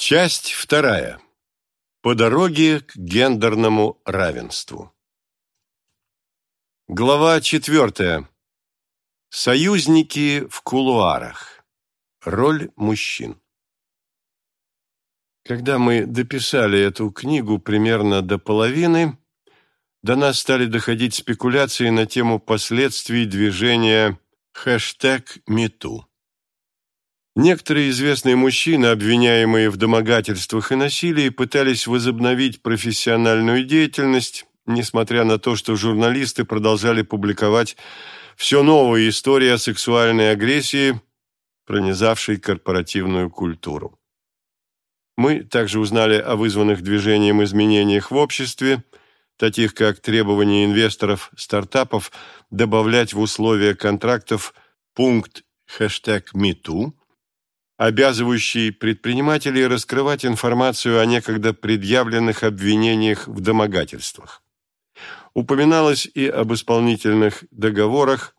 Часть вторая. По дороге к гендерному равенству. Глава четвертая. Союзники в кулуарах. Роль мужчин. Когда мы дописали эту книгу примерно до половины, до нас стали доходить спекуляции на тему последствий движения хэштег #MeToo. Некоторые известные мужчины, обвиняемые в домогательствах и насилии, пытались возобновить профессиональную деятельность, несмотря на то, что журналисты продолжали публиковать все новые истории о сексуальной агрессии, пронизавшей корпоративную культуру. Мы также узнали о вызванных движением изменениях в обществе, таких как требование инвесторов стартапов добавлять в условия контрактов пункт хэштег #MeToo, обязывающий предпринимателей раскрывать информацию о некогда предъявленных обвинениях в домогательствах. Упоминалось и об исполнительных договорах,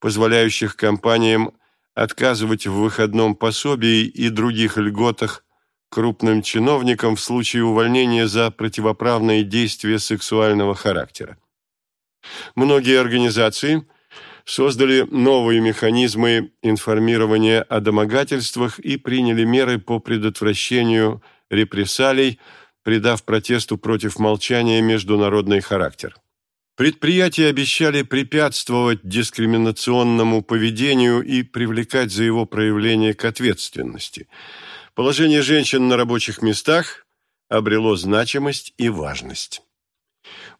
позволяющих компаниям отказывать в выходном пособии и других льготах крупным чиновникам в случае увольнения за противоправные действия сексуального характера. Многие организации – создали новые механизмы информирования о домогательствах и приняли меры по предотвращению репрессалий, придав протесту против молчания международный характер. Предприятия обещали препятствовать дискриминационному поведению и привлекать за его проявление к ответственности. Положение женщин на рабочих местах обрело значимость и важность.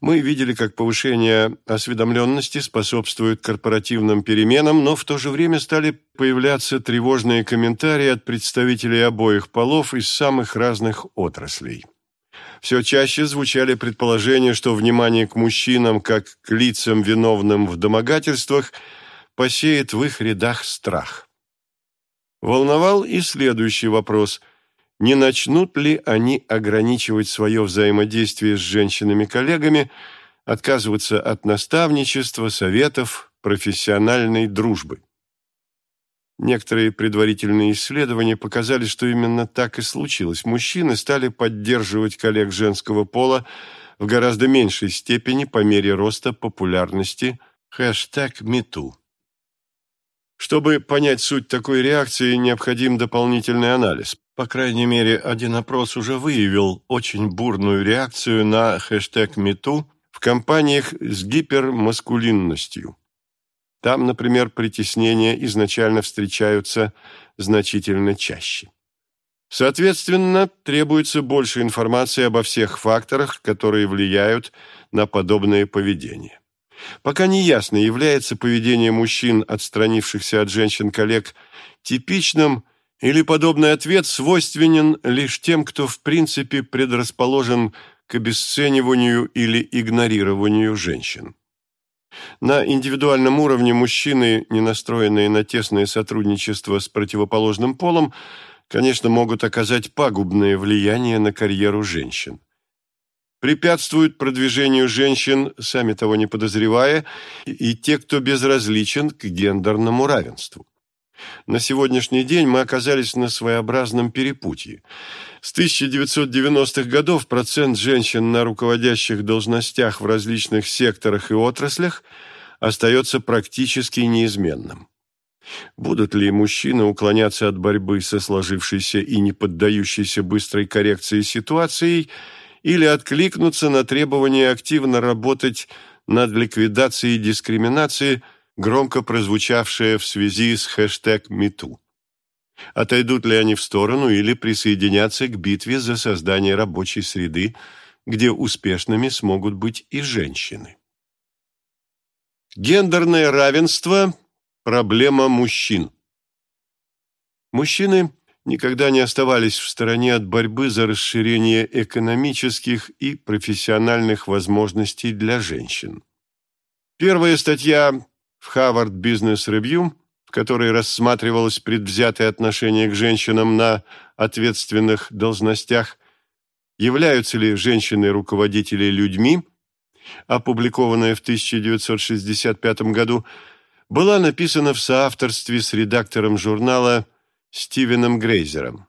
Мы видели, как повышение осведомленности способствует корпоративным переменам, но в то же время стали появляться тревожные комментарии от представителей обоих полов из самых разных отраслей. Все чаще звучали предположения, что внимание к мужчинам, как к лицам, виновным в домогательствах, посеет в их рядах страх. Волновал и следующий вопрос – не начнут ли они ограничивать свое взаимодействие с женщинами-коллегами, отказываться от наставничества, советов, профессиональной дружбы. Некоторые предварительные исследования показали, что именно так и случилось. Мужчины стали поддерживать коллег женского пола в гораздо меньшей степени по мере роста популярности хэштег #MeToo. Чтобы понять суть такой реакции, необходим дополнительный анализ. По крайней мере, один опрос уже выявил очень бурную реакцию на хэштег #MeToo в компаниях с гипермаскулинностью. Там, например, притеснения изначально встречаются значительно чаще. Соответственно, требуется больше информации обо всех факторах, которые влияют на подобное поведение. Пока не ясно, является поведение мужчин, отстранившихся от женщин-коллег, типичным или подобный ответ свойственен лишь тем, кто в принципе предрасположен к обесцениванию или игнорированию женщин. На индивидуальном уровне мужчины, не настроенные на тесное сотрудничество с противоположным полом, конечно, могут оказать пагубное влияние на карьеру женщин препятствуют продвижению женщин, сами того не подозревая, и те, кто безразличен к гендерному равенству. На сегодняшний день мы оказались на своеобразном перепутье. С 1990-х годов процент женщин на руководящих должностях в различных секторах и отраслях остается практически неизменным. Будут ли мужчины уклоняться от борьбы со сложившейся и не поддающейся быстрой коррекции ситуацией – или откликнуться на требование активно работать над ликвидацией дискриминации, громко прозвучавшее в связи с хэштег #MeToo. Отойдут ли они в сторону или присоединятся к битве за создание рабочей среды, где успешными смогут быть и женщины? Гендерное равенство – проблема мужчин. Мужчины никогда не оставались в стороне от борьбы за расширение экономических и профессиональных возможностей для женщин. Первая статья в Harvard Business Review, в которой рассматривалось предвзятое отношение к женщинам на ответственных должностях, являются ли женщины-руководители людьми, опубликованная в 1965 году, была написана в соавторстве с редактором журнала Стивеном Грейзером.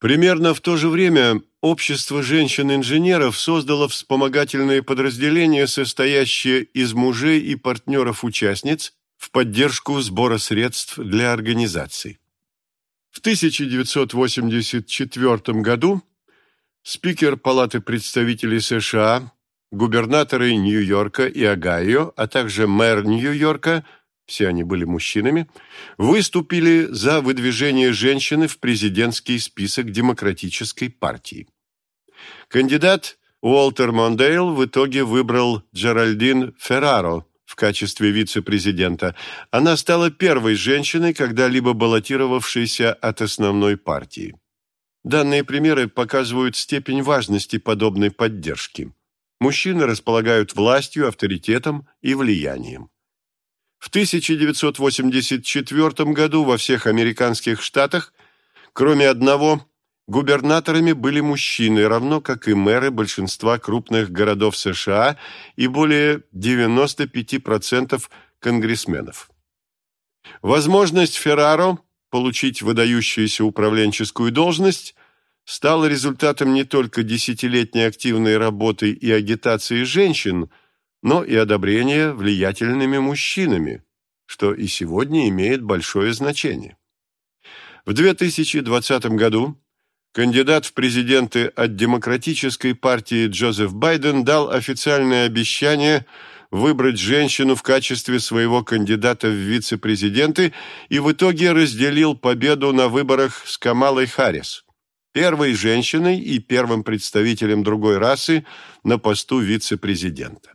Примерно в то же время Общество женщин-инженеров создало вспомогательные подразделения, состоящие из мужей и партнеров-участниц в поддержку сбора средств для организаций. В 1984 году спикер Палаты представителей США, губернаторы Нью-Йорка и Огайо, а также мэр Нью-Йорка, все они были мужчинами, выступили за выдвижение женщины в президентский список Демократической партии. Кандидат Уолтер Мондейл в итоге выбрал Джеральдин Ферраро в качестве вице-президента. Она стала первой женщиной, когда-либо баллотировавшейся от основной партии. Данные примеры показывают степень важности подобной поддержки. Мужчины располагают властью, авторитетом и влиянием. В 1984 году во всех американских штатах, кроме одного, губернаторами были мужчины, равно как и мэры большинства крупных городов США и более 95% конгрессменов. Возможность Ферраро получить выдающуюся управленческую должность стала результатом не только десятилетней активной работы и агитации женщин – но и одобрение влиятельными мужчинами, что и сегодня имеет большое значение. В 2020 году кандидат в президенты от Демократической партии Джозеф Байден дал официальное обещание выбрать женщину в качестве своего кандидата в вице-президенты и в итоге разделил победу на выборах с Камалой Харрис, первой женщиной и первым представителем другой расы на посту вице-президента.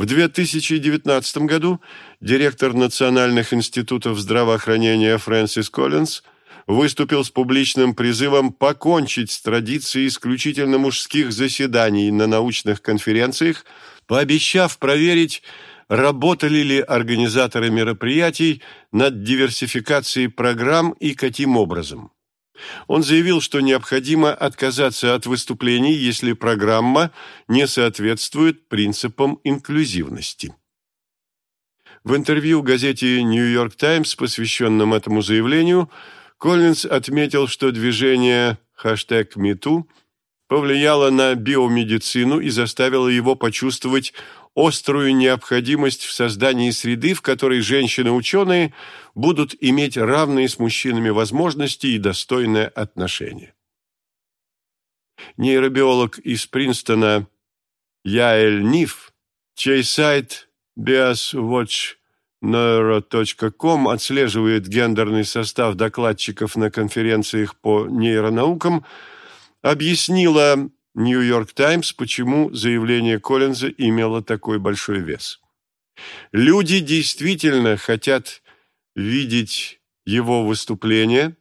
В 2019 году директор Национальных институтов здравоохранения Фрэнсис Коллинз выступил с публичным призывом покончить с традицией исключительно мужских заседаний на научных конференциях, пообещав проверить, работали ли организаторы мероприятий над диверсификацией программ и каким образом. Он заявил, что необходимо отказаться от выступлений, если программа не соответствует принципам инклюзивности. В интервью газете «Нью-Йорк Таймс», посвященном этому заявлению, Коллинз отметил, что движение «MeToo» повлияло на биомедицину и заставило его почувствовать острую необходимость в создании среды, в которой женщины-ученые будут иметь равные с мужчинами возможности и достойное отношение. Нейробиолог из Принстона Яэль Ниф, чей сайт biaswatchneuro.com отслеживает гендерный состав докладчиков на конференциях по нейронаукам, объяснила Нью-Йорк Таймс, почему заявление Коллинза имело такой большой вес. Люди действительно хотят видеть его выступление,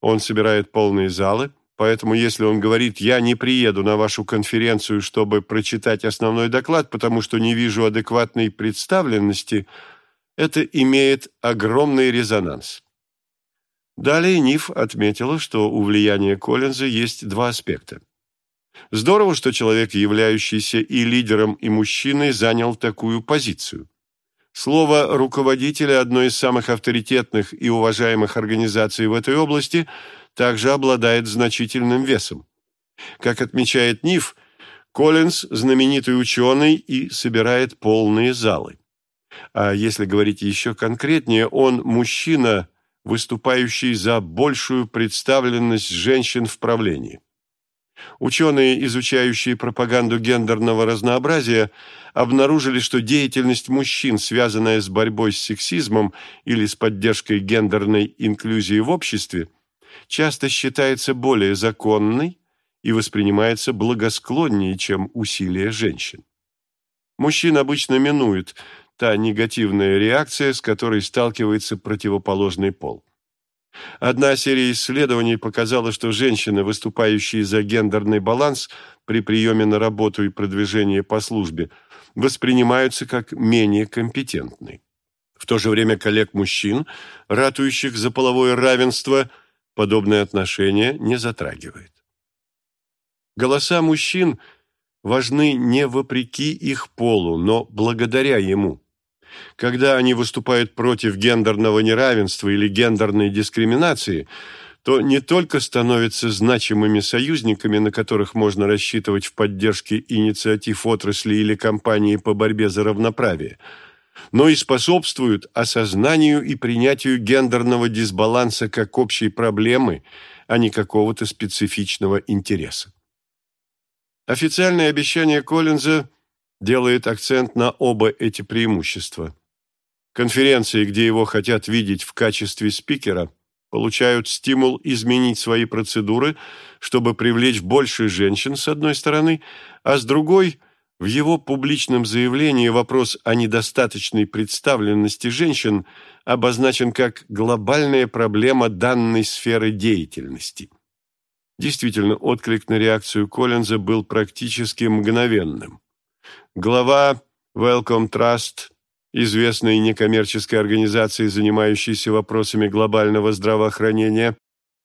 он собирает полные залы, поэтому если он говорит «я не приеду на вашу конференцию, чтобы прочитать основной доклад, потому что не вижу адекватной представленности», это имеет огромный резонанс. Далее Ниф отметила, что у влияния Коллинза есть два аспекта. Здорово, что человек, являющийся и лидером, и мужчиной, занял такую позицию. Слово руководителя одной из самых авторитетных и уважаемых организаций в этой области также обладает значительным весом. Как отмечает НИФ, Коллинз – знаменитый ученый и собирает полные залы. А если говорить еще конкретнее, он мужчина, выступающий за большую представленность женщин в правлении. Ученые, изучающие пропаганду гендерного разнообразия, обнаружили, что деятельность мужчин, связанная с борьбой с сексизмом или с поддержкой гендерной инклюзии в обществе, часто считается более законной и воспринимается благосклоннее, чем усилия женщин. Мужчин обычно минует та негативная реакция, с которой сталкивается противоположный пол. Одна серия исследований показала, что женщины, выступающие за гендерный баланс при приеме на работу и продвижении по службе, воспринимаются как менее компетентны. В то же время коллег-мужчин, ратующих за половое равенство, подобное отношение не затрагивает. Голоса мужчин важны не вопреки их полу, но благодаря ему. Когда они выступают против гендерного неравенства или гендерной дискриминации, то не только становятся значимыми союзниками, на которых можно рассчитывать в поддержке инициатив отрасли или кампании по борьбе за равноправие, но и способствуют осознанию и принятию гендерного дисбаланса как общей проблемы, а не какого-то специфичного интереса. Официальное обещание Коллинза делает акцент на оба эти преимущества. Конференции, где его хотят видеть в качестве спикера – получают стимул изменить свои процедуры, чтобы привлечь больше женщин, с одной стороны, а с другой – в его публичном заявлении вопрос о недостаточной представленности женщин обозначен как глобальная проблема данной сферы деятельности. Действительно, отклик на реакцию Коллинза был практически мгновенным. Глава Welcome Trust известной некоммерческой организации, занимающейся вопросами глобального здравоохранения,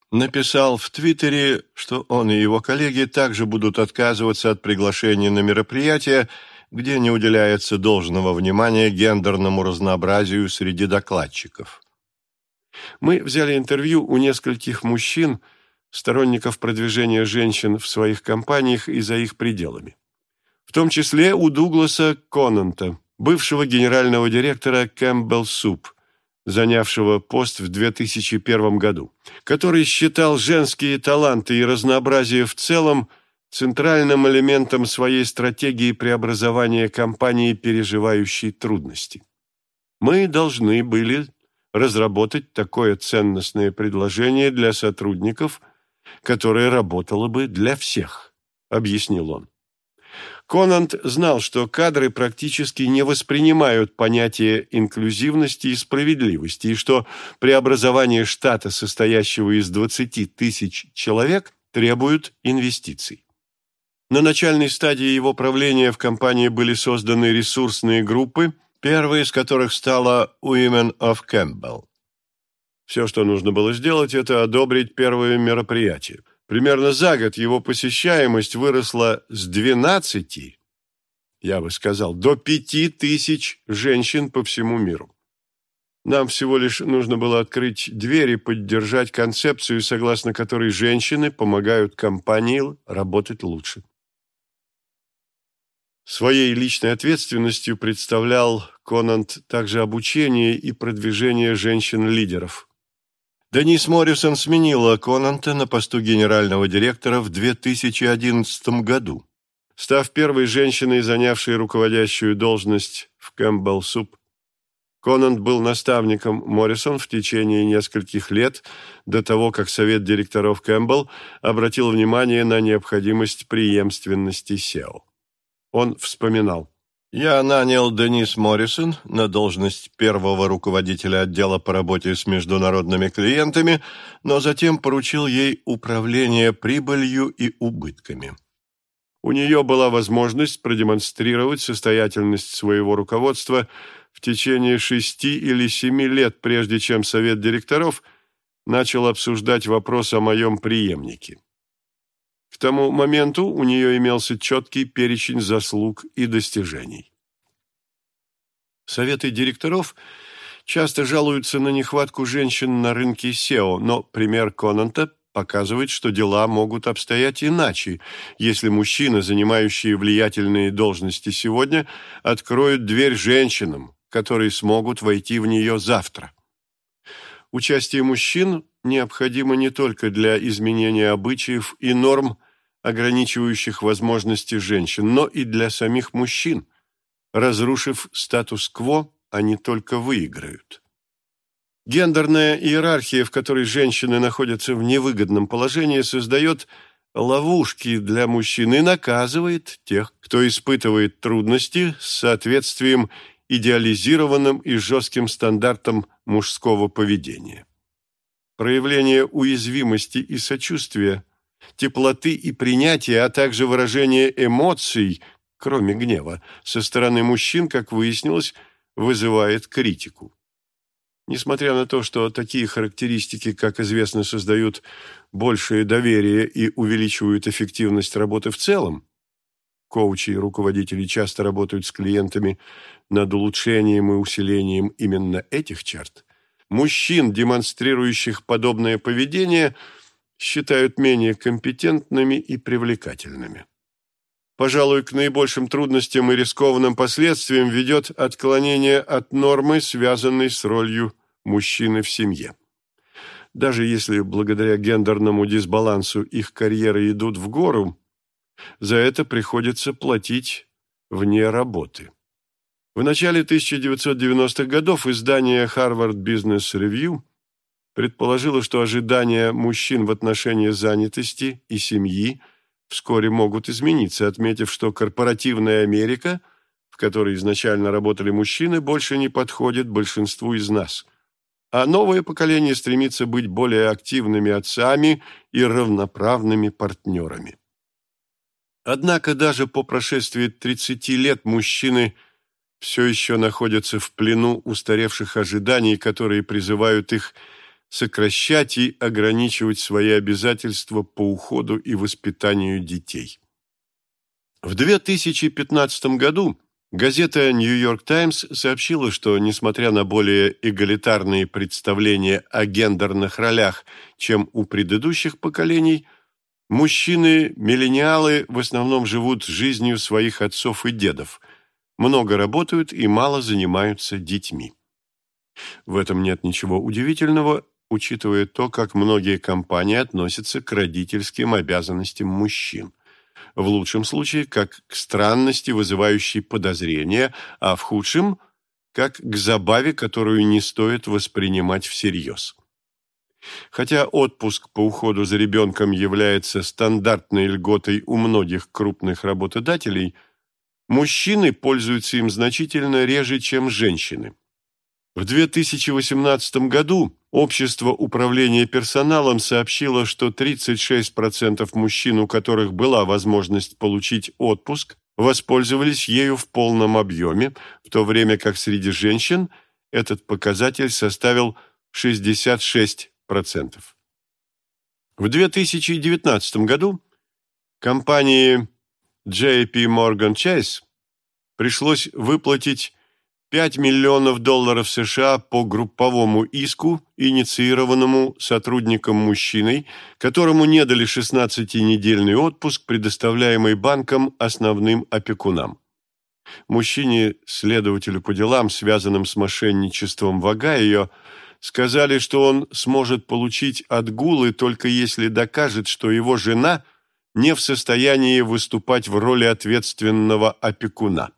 написал в Твиттере, что он и его коллеги также будут отказываться от приглашения на мероприятия, где не уделяется должного внимания гендерному разнообразию среди докладчиков. Мы взяли интервью у нескольких мужчин, сторонников продвижения женщин в своих компаниях и за их пределами. В том числе у Дугласа Конанта, бывшего генерального директора Campbell Soup, занявшего пост в 2001 году, который считал женские таланты и разнообразие в целом центральным элементом своей стратегии преобразования компании, переживающей трудности. Мы должны были разработать такое ценностное предложение для сотрудников, которое работало бы для всех, объяснил он. Конант знал, что кадры практически не воспринимают понятие инклюзивности и справедливости, и что преобразование штата, состоящего из 20 тысяч человек, требует инвестиций. На начальной стадии его правления в компании были созданы ресурсные группы, первой из которых стала Women of Campbell. Все, что нужно было сделать, это одобрить первое мероприятие – Примерно за год его посещаемость выросла с 12, я бы сказал, до 5 тысяч женщин по всему миру. Нам всего лишь нужно было открыть дверь и поддержать концепцию, согласно которой женщины помогают компании работать лучше. Своей личной ответственностью представлял Конант также обучение и продвижение женщин-лидеров. Денис Моррисон сменила Конанта на посту генерального директора в 2011 году, став первой женщиной, занявшей руководящую должность в Campbell Soup. Конант был наставником Моррисон в течение нескольких лет до того, как Совет директоров Campbell обратил внимание на необходимость преемственности SEO. Он вспоминал. Я нанял Денис Моррисон на должность первого руководителя отдела по работе с международными клиентами, но затем поручил ей управление прибылью и убытками. У нее была возможность продемонстрировать состоятельность своего руководства в течение шести или семи лет, прежде чем совет директоров начал обсуждать вопрос о моем преемнике. К тому моменту у нее имелся четкий перечень заслуг и достижений. Советы директоров часто жалуются на нехватку женщин на рынке SEO, но пример Конанта показывает, что дела могут обстоять иначе, если мужчины, занимающие влиятельные должности сегодня, откроют дверь женщинам, которые смогут войти в нее завтра. Участие мужчин необходимо не только для изменения обычаев и норм, ограничивающих возможности женщин, но и для самих мужчин. Разрушив статус-кво, они только выиграют. Гендерная иерархия, в которой женщины находятся в невыгодном положении, создает ловушки для мужчин и наказывает тех, кто испытывает трудности с соответствием идеализированным и жестким стандартам мужского поведения. Проявление уязвимости и сочувствия, теплоты и принятия, а также выражение эмоций, кроме гнева, со стороны мужчин, как выяснилось, вызывает критику. Несмотря на то, что такие характеристики, как известно, создают большее доверие и увеличивают эффективность работы в целом, коучи и руководители часто работают с клиентами над улучшением и усилением именно этих черт, мужчин, демонстрирующих подобное поведение, считают менее компетентными и привлекательными. Пожалуй, к наибольшим трудностям и рискованным последствиям ведет отклонение от нормы, связанной с ролью мужчины в семье. Даже если благодаря гендерному дисбалансу их карьеры идут в гору, за это приходится платить вне работы. В начале 1990-х годов издание Harvard Business Review предположило, что ожидания мужчин в отношении занятости и семьи вскоре могут измениться, отметив, что корпоративная Америка, в которой изначально работали мужчины, больше не подходит большинству из нас. А новое поколение стремится быть более активными отцами и равноправными партнерами. Однако даже по прошествии 30 лет мужчины – все еще находятся в плену устаревших ожиданий, которые призывают их сокращать и ограничивать свои обязательства по уходу и воспитанию детей. В 2015 году газета «Нью-Йорк Таймс» сообщила, что, несмотря на более эгалитарные представления о гендерных ролях, чем у предыдущих поколений, мужчины-миллениалы в основном живут жизнью своих отцов и дедов – много работают и мало занимаются детьми. В этом нет ничего удивительного, учитывая то, как многие компании относятся к родительским обязанностям мужчин. В лучшем случае, как к странности, вызывающей подозрения, а в худшем – как к забаве, которую не стоит воспринимать всерьез. Хотя отпуск по уходу за ребенком является стандартной льготой у многих крупных работодателей – Мужчины пользуются им значительно реже, чем женщины. В 2018 году Общество управления персоналом сообщило, что 36% мужчин, у которых была возможность получить отпуск, воспользовались ею в полном объеме, в то время как среди женщин этот показатель составил 66%. В 2019 году компании JP Morgan Chase пришлось выплатить 5 миллионов долларов США по групповому иску, инициированному сотрудником-мужчиной, которому не дали 16-недельный отпуск, предоставляемый банком основным опекунам. Мужчине, следователю по делам, связанным с мошенничеством в Огайо, сказали, что он сможет получить отгулы только если докажет, что его жена – не в состоянии выступать в роли ответственного опекуна.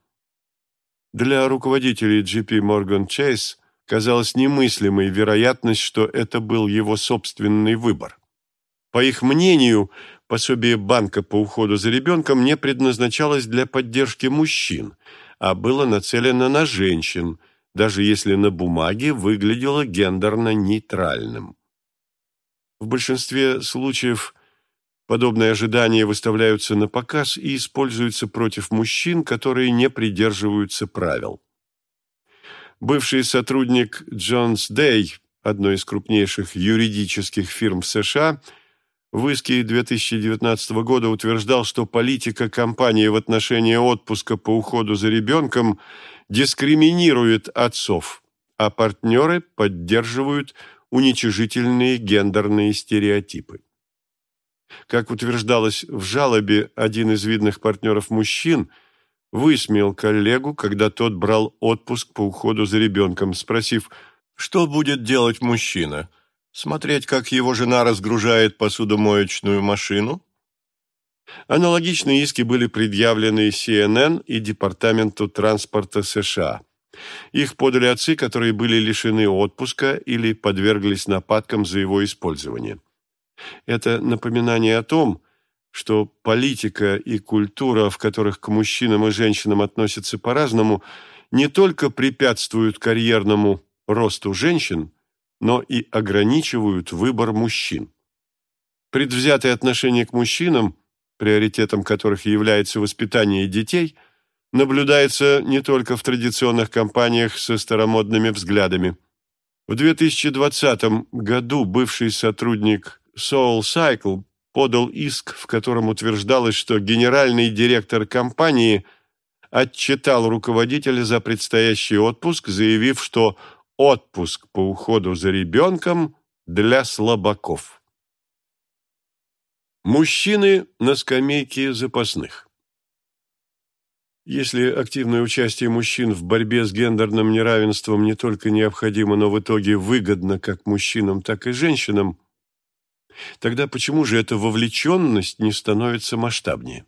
Для руководителей JP Morgan Chase казалась немыслимой вероятность, что это был его собственный выбор. По их мнению, пособие банка по уходу за ребенком не предназначалось для поддержки мужчин, а было нацелено на женщин, даже если на бумаге выглядело гендерно-нейтральным. В большинстве случаев Подобные ожидания выставляются на показ и используются против мужчин, которые не придерживаются правил. Бывший сотрудник Джонс Дэй, одной из крупнейших юридических фирм США, в иске 2019 года утверждал, что политика компании в отношении отпуска по уходу за ребенком дискриминирует отцов, а партнеры поддерживают уничижительные гендерные стереотипы. Как утверждалось в жалобе, один из видных партнеров мужчин высмеял коллегу, когда тот брал отпуск по уходу за ребенком, спросив, что будет делать мужчина? Смотреть, как его жена разгружает посудомоечную машину? Аналогичные иски были предъявлены CNN и Департаменту транспорта США. Их подали отцы, которые были лишены отпуска или подверглись нападкам за его использование. Это напоминание о том, что политика и культура, в которых к мужчинам и женщинам относятся по-разному, не только препятствуют карьерному росту женщин, но и ограничивают выбор мужчин. Предвзятое отношение к мужчинам, приоритетом которых является воспитание детей, наблюдается не только в традиционных компаниях со старомодными взглядами. В 2020 году бывший сотрудник Soul Cycle подал иск, в котором утверждалось, что генеральный директор компании отчитал руководителя за предстоящий отпуск, заявив, что отпуск по уходу за ребенком для слабаков. Мужчины на скамейке запасных. Если активное участие мужчин в борьбе с гендерным неравенством не только необходимо, но в итоге выгодно как мужчинам, так и женщинам, тогда почему же эта вовлеченность не становится масштабнее?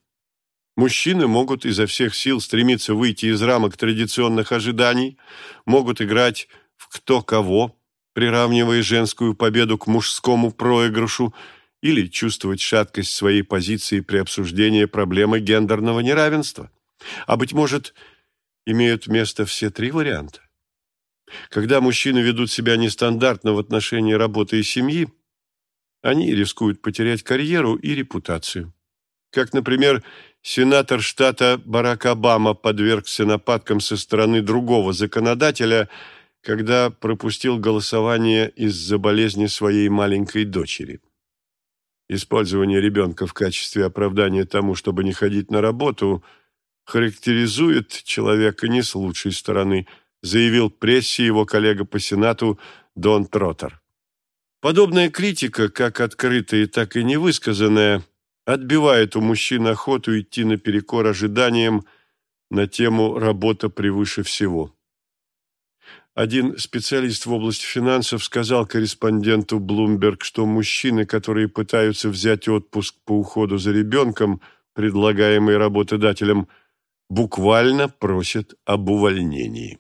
Мужчины могут изо всех сил стремиться выйти из рамок традиционных ожиданий, могут играть в кто кого, приравнивая женскую победу к мужскому проигрышу, или чувствовать шаткость своей позиции при обсуждении проблемы гендерного неравенства. А, быть может, имеют место все три варианта. Когда мужчины ведут себя нестандартно в отношении работы и семьи, они рискуют потерять карьеру и репутацию. Как, например, сенатор штата Барак Обама подвергся нападкам со стороны другого законодателя, когда пропустил голосование из-за болезни своей маленькой дочери. Использование ребенка в качестве оправдания тому, чтобы не ходить на работу – характеризует человека не с лучшей стороны, заявил прессе его коллега по Сенату Дон Троттер. Подобная критика, как открытая, так и невысказанная, отбивает у мужчин охоту идти наперекор ожиданиям на тему «работа превыше всего». Один специалист в области финансов сказал корреспонденту Bloomberg, что мужчины, которые пытаются взять отпуск по уходу за ребенком, предлагаемый работодателем – буквально просят об увольнении.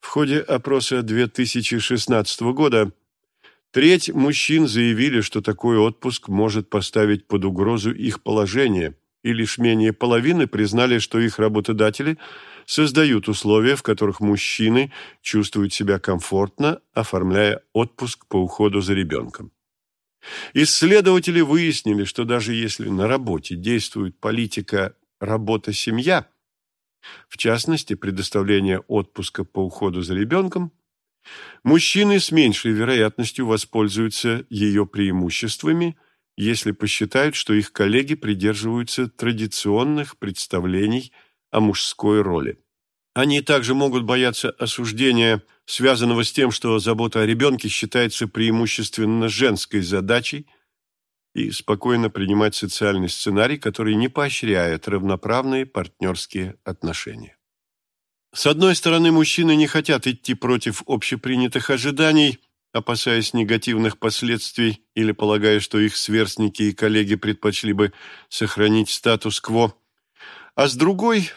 В ходе опроса 2016 года треть мужчин заявили, что такой отпуск может поставить под угрозу их положение, и лишь менее половины признали, что их работодатели создают условия, в которых мужчины чувствуют себя комфортно, оформляя отпуск по уходу за ребенком. Исследователи выяснили, что даже если на работе действует политика работа-семья, в частности, предоставление отпуска по уходу за ребенком, мужчины с меньшей вероятностью воспользуются ее преимуществами, если посчитают, что их коллеги придерживаются традиционных представлений о мужской роли. Они также могут бояться осуждения, связанного с тем, что забота о ребенке считается преимущественно женской задачей – и спокойно принимать социальный сценарий, который не поощряет равноправные партнерские отношения. С одной стороны, мужчины не хотят идти против общепринятых ожиданий, опасаясь негативных последствий или полагая, что их сверстники и коллеги предпочли бы сохранить статус-кво, а с другой,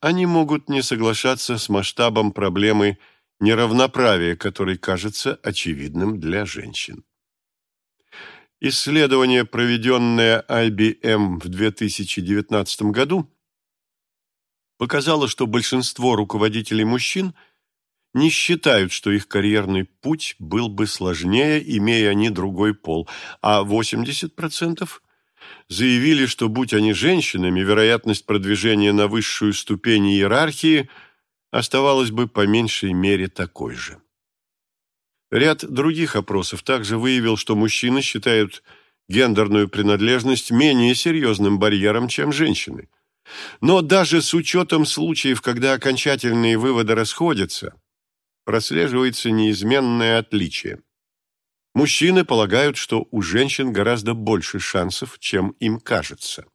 они могут не соглашаться с масштабом проблемы неравноправия, который кажется очевидным для женщин. Исследование, проведенное IBM в 2019 году, показало, что большинство руководителей мужчин не считают, что их карьерный путь был бы сложнее, имея они другой пол, а 80% заявили, что, будь они женщинами, вероятность продвижения на высшую ступень иерархии оставалась бы по меньшей мере такой же. Ряд других опросов также выявил, что мужчины считают гендерную принадлежность менее серьезным барьером, чем женщины. Но даже с учетом случаев, когда окончательные выводы расходятся, прослеживается неизменное отличие. Мужчины полагают, что у женщин гораздо больше шансов, чем им кажется.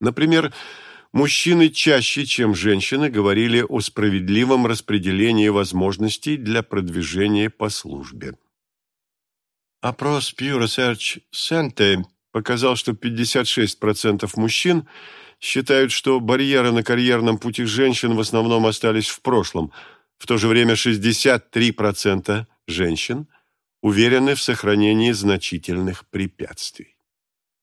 Например, мужчины чаще, чем женщины, говорили о справедливом распределении возможностей для продвижения по службе. Опрос Pew Research Center показал, что 56% мужчин считают, что барьеры на карьерном пути женщин в основном остались в прошлом. В то же время 63% женщин уверены в сохранении значительных препятствий.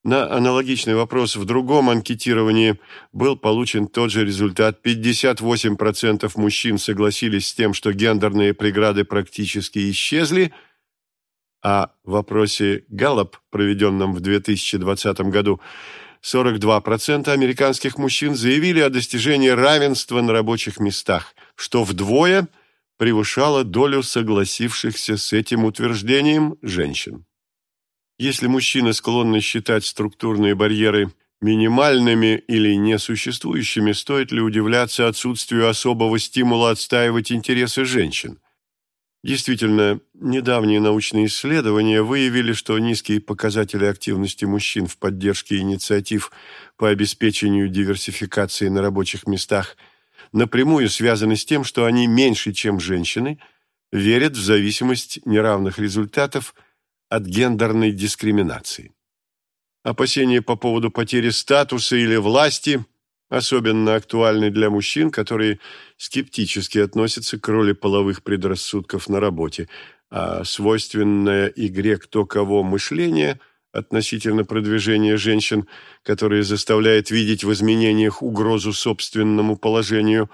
На аналогичный вопрос в другом анкетировании был получен тот же результат. 58% мужчин согласились с тем, что гендерные преграды практически исчезли, а в вопросе Галлоп, проведенном в 2020 году, 42% американских мужчин заявили о достижении равенства на рабочих местах, что вдвое превышало долю согласившихся с этим утверждением женщин. Если мужчины склонны считать структурные барьеры минимальными или несуществующими, стоит ли удивляться отсутствию особого стимула отстаивать интересы женщин? Действительно, недавние научные исследования выявили, что низкие показатели активности мужчин в поддержке инициатив по обеспечению диверсификации на рабочих местах напрямую связаны с тем, что они меньше, чем женщины, верят в зависимость неравных результатов от гендерной дискриминации. Опасения по поводу потери статуса или власти – особенно актуальны для мужчин, которые скептически относятся к роли половых предрассудков на работе, а свойственное игре кто кого мышление относительно продвижения женщин, которое заставляет видеть в изменениях угрозу собственному положению,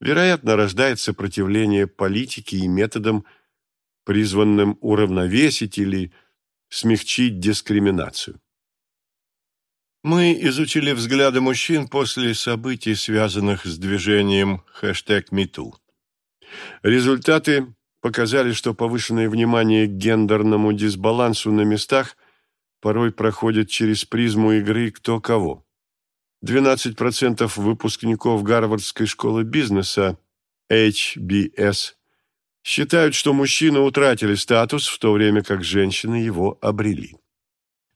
вероятно, рождает сопротивление политике и методам, призванным уравновесить или смягчить дискриминацию. Мы изучили взгляды мужчин после событий, связанных с движением хэштег #MeToo. Результаты показали, что повышенное внимание к гендерному дисбалансу на местах порой проходит через призму игры «кто кого». 12% выпускников Гарвардской школы бизнеса HBS считают, что мужчины утратили статус, в то время как женщины его обрели.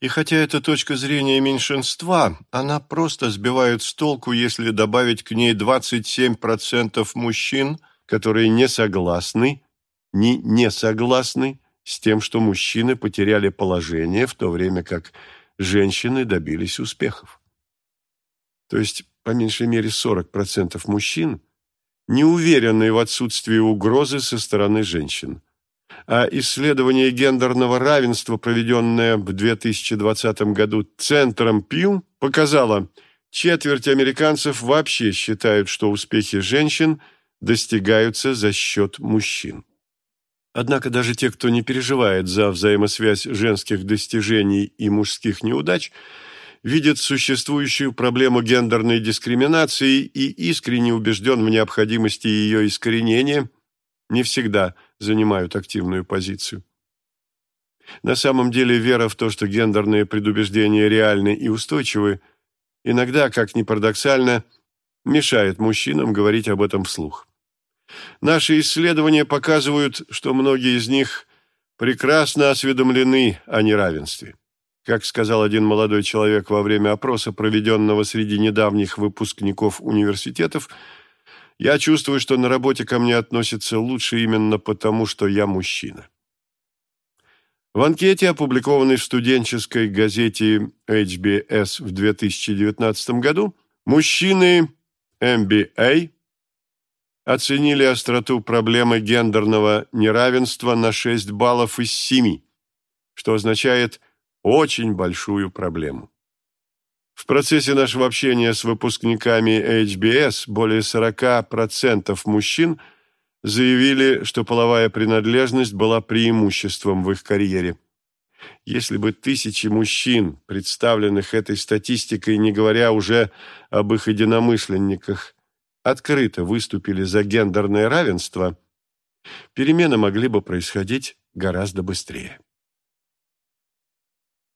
И хотя это точка зрения меньшинства, она просто сбивает с толку, если добавить к ней 27% мужчин, которые не согласны, не не согласны с тем, что мужчины потеряли положение, в то время как женщины добились успехов. То есть, по меньшей мере, 40% мужчин не уверены в отсутствии угрозы со стороны женщин а исследование гендерного равенства, проведенное в 2020 году Центром Пью, показало, четверть американцев вообще считают, что успехи женщин достигаются за счет мужчин. Однако даже те, кто не переживает за взаимосвязь женских достижений и мужских неудач, видят существующую проблему гендерной дискриминации и искренне убежден в необходимости ее искоренения, не всегда – занимают активную позицию. На самом деле вера в то, что гендерные предубеждения реальны и устойчивы, иногда, как ни парадоксально, мешает мужчинам говорить об этом вслух. Наши исследования показывают, что многие из них прекрасно осведомлены о неравенстве. Как сказал один молодой человек во время опроса, проведенного среди недавних выпускников университетов, я чувствую, что на работе ко мне относятся лучше именно потому, что я мужчина. В анкете, опубликованной в студенческой газете HBS в 2019 году, мужчины MBA оценили остроту проблемы гендерного неравенства на 6 баллов из 7, что означает очень большую проблему. В процессе нашего общения с выпускниками HBS более 40% мужчин заявили, что половая принадлежность была преимуществом в их карьере. Если бы тысячи мужчин, представленных этой статистикой, не говоря уже об их единомышленниках, открыто выступили за гендерное равенство, перемены могли бы происходить гораздо быстрее.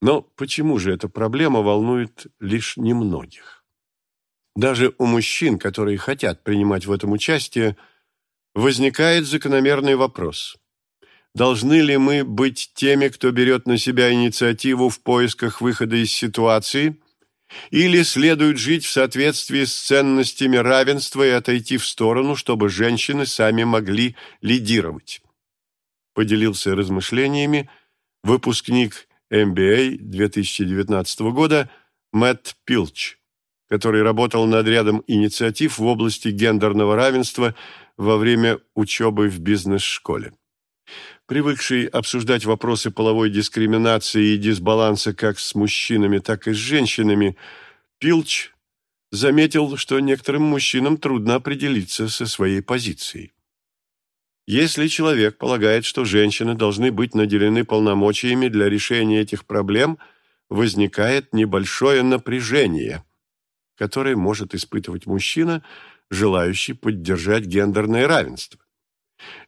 Но почему же эта проблема волнует лишь немногих? Даже у мужчин, которые хотят принимать в этом участие, возникает закономерный вопрос. Должны ли мы быть теми, кто берет на себя инициативу в поисках выхода из ситуации, или следует жить в соответствии с ценностями равенства и отойти в сторону, чтобы женщины сами могли лидировать? Поделился размышлениями выпускник MBA 2019 года Мэтт Пилч, который работал над рядом инициатив в области гендерного равенства во время учебы в бизнес-школе. Привыкший обсуждать вопросы половой дискриминации и дисбаланса как с мужчинами, так и с женщинами, Пилч заметил, что некоторым мужчинам трудно определиться со своей позицией. Если человек полагает, что женщины должны быть наделены полномочиями для решения этих проблем, возникает небольшое напряжение, которое может испытывать мужчина, желающий поддержать гендерное равенство.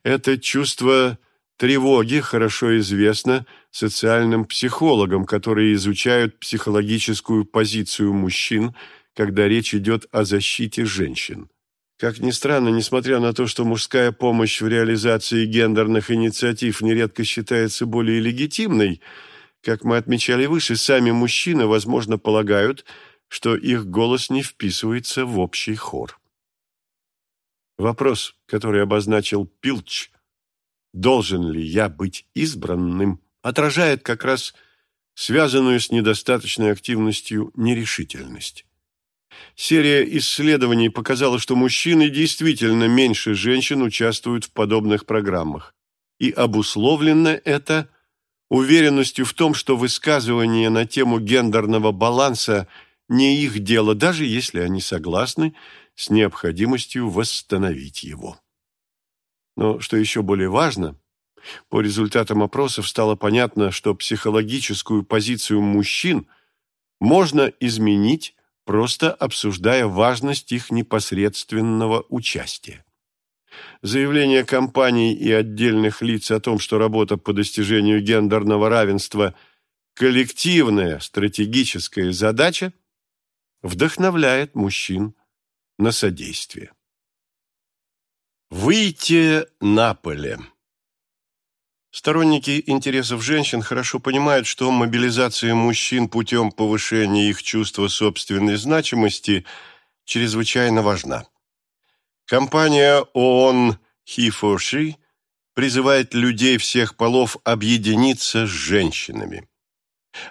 Это чувство тревоги хорошо известно социальным психологам, которые изучают психологическую позицию мужчин, когда речь идет о защите женщин. Как ни странно, несмотря на то, что мужская помощь в реализации гендерных инициатив нередко считается более легитимной, как мы отмечали выше, сами мужчины, возможно, полагают, что их голос не вписывается в общий хор. Вопрос, который обозначил Пилч, «Должен ли я быть избранным?» отражает как раз связанную с недостаточной активностью нерешительность. Серия исследований показала, что мужчины действительно меньше женщин участвуют в подобных программах. И обусловлено это уверенностью в том, что высказывания на тему гендерного баланса не их дело, даже если они согласны с необходимостью восстановить его. Но, что еще более важно, по результатам опросов стало понятно, что психологическую позицию мужчин можно изменить, просто обсуждая важность их непосредственного участия. Заявление компаний и отдельных лиц о том, что работа по достижению гендерного равенства – коллективная стратегическая задача, вдохновляет мужчин на содействие. Выйти на поле. Сторонники интересов женщин хорошо понимают, что мобилизация мужчин путем повышения их чувства собственной значимости чрезвычайно важна. Компания ООН «He for She» призывает людей всех полов объединиться с женщинами.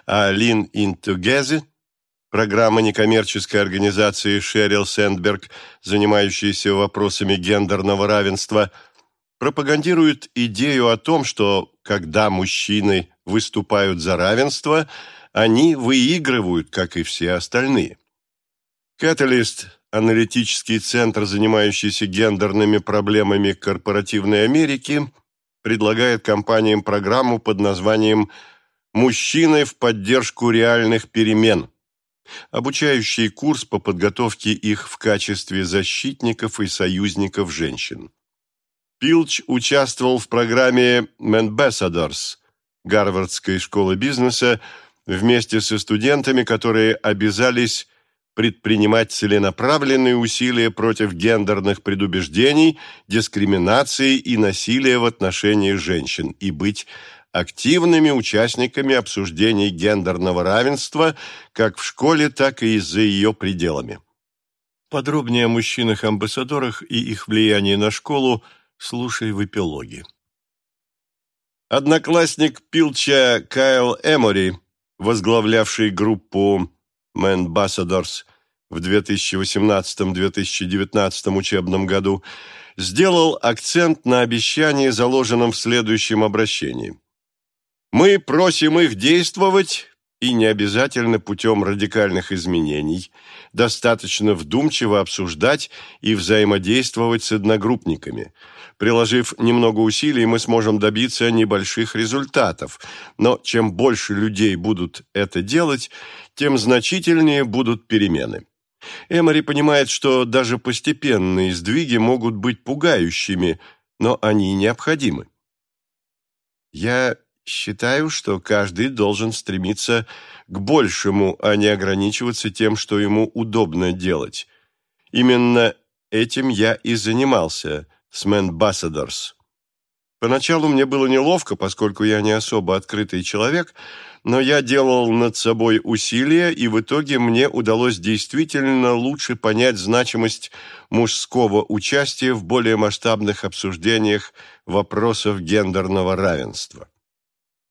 А «Lean in Together» программа некоммерческой организации Шерил Сэндберг, занимающаяся вопросами гендерного равенства – пропагандирует идею о том, что когда мужчины выступают за равенство, они выигрывают, как и все остальные. Catalyst – аналитический центр, занимающийся гендерными проблемами корпоративной Америки, предлагает компаниям программу под названием «Мужчины в поддержку реальных перемен», обучающий курс по подготовке их в качестве защитников и союзников женщин. Пилч участвовал в программе «Ambassadors» Гарвардской школы бизнеса вместе со студентами, которые обязались предпринимать целенаправленные усилия против гендерных предубеждений, дискриминации и насилия в отношении женщин и быть активными участниками обсуждений гендерного равенства как в школе, так и за ее пределами. Подробнее о мужчинах-амбассадорах и их влиянии на школу – Слушай в эпилоге. Одноклассник Пилча Кайл Эмори, возглавлявший группу Manbassadors в 2018-2019 учебном году, сделал акцент на обещании, заложенном в следующем обращении. «Мы просим их действовать и не обязательно путем радикальных изменений, достаточно вдумчиво обсуждать и взаимодействовать с одногруппниками. Приложив немного усилий, мы сможем добиться небольших результатов, но чем больше людей будут это делать, тем значительнее будут перемены. Эмори понимает, что даже постепенные сдвиги могут быть пугающими, но они необходимы. Я Считаю, что каждый должен стремиться к большему, а не ограничиваться тем, что ему удобно делать. Именно этим я и занимался с Manbassadors. Поначалу мне было неловко, поскольку я не особо открытый человек, но я делал над собой усилия, и в итоге мне удалось действительно лучше понять значимость мужского участия в более масштабных обсуждениях вопросов гендерного равенства.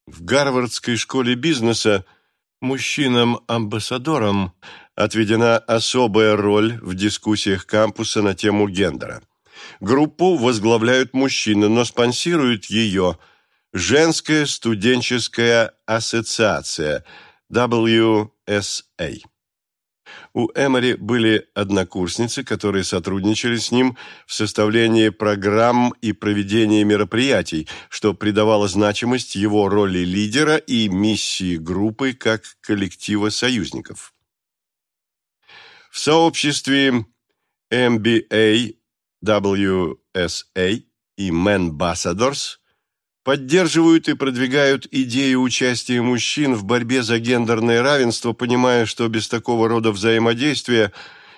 В Гарвардской школе бизнеса мужчинам-амбассадорам отведена особая роль в дискуссиях кампуса на тему гендера. Группу возглавляют мужчины, но спонсирует ее Женская студенческая ассоциация WSA. У Эмори были однокурсницы, которые сотрудничали с ним в составлении программ и проведении мероприятий, что придавало значимость его роли лидера и миссии группы как коллектива союзников. В сообществе MBA, WSA и Manbassadors поддерживают и продвигают идею участия мужчин в борьбе за гендерное равенство, понимая, что без такого рода взаимодействия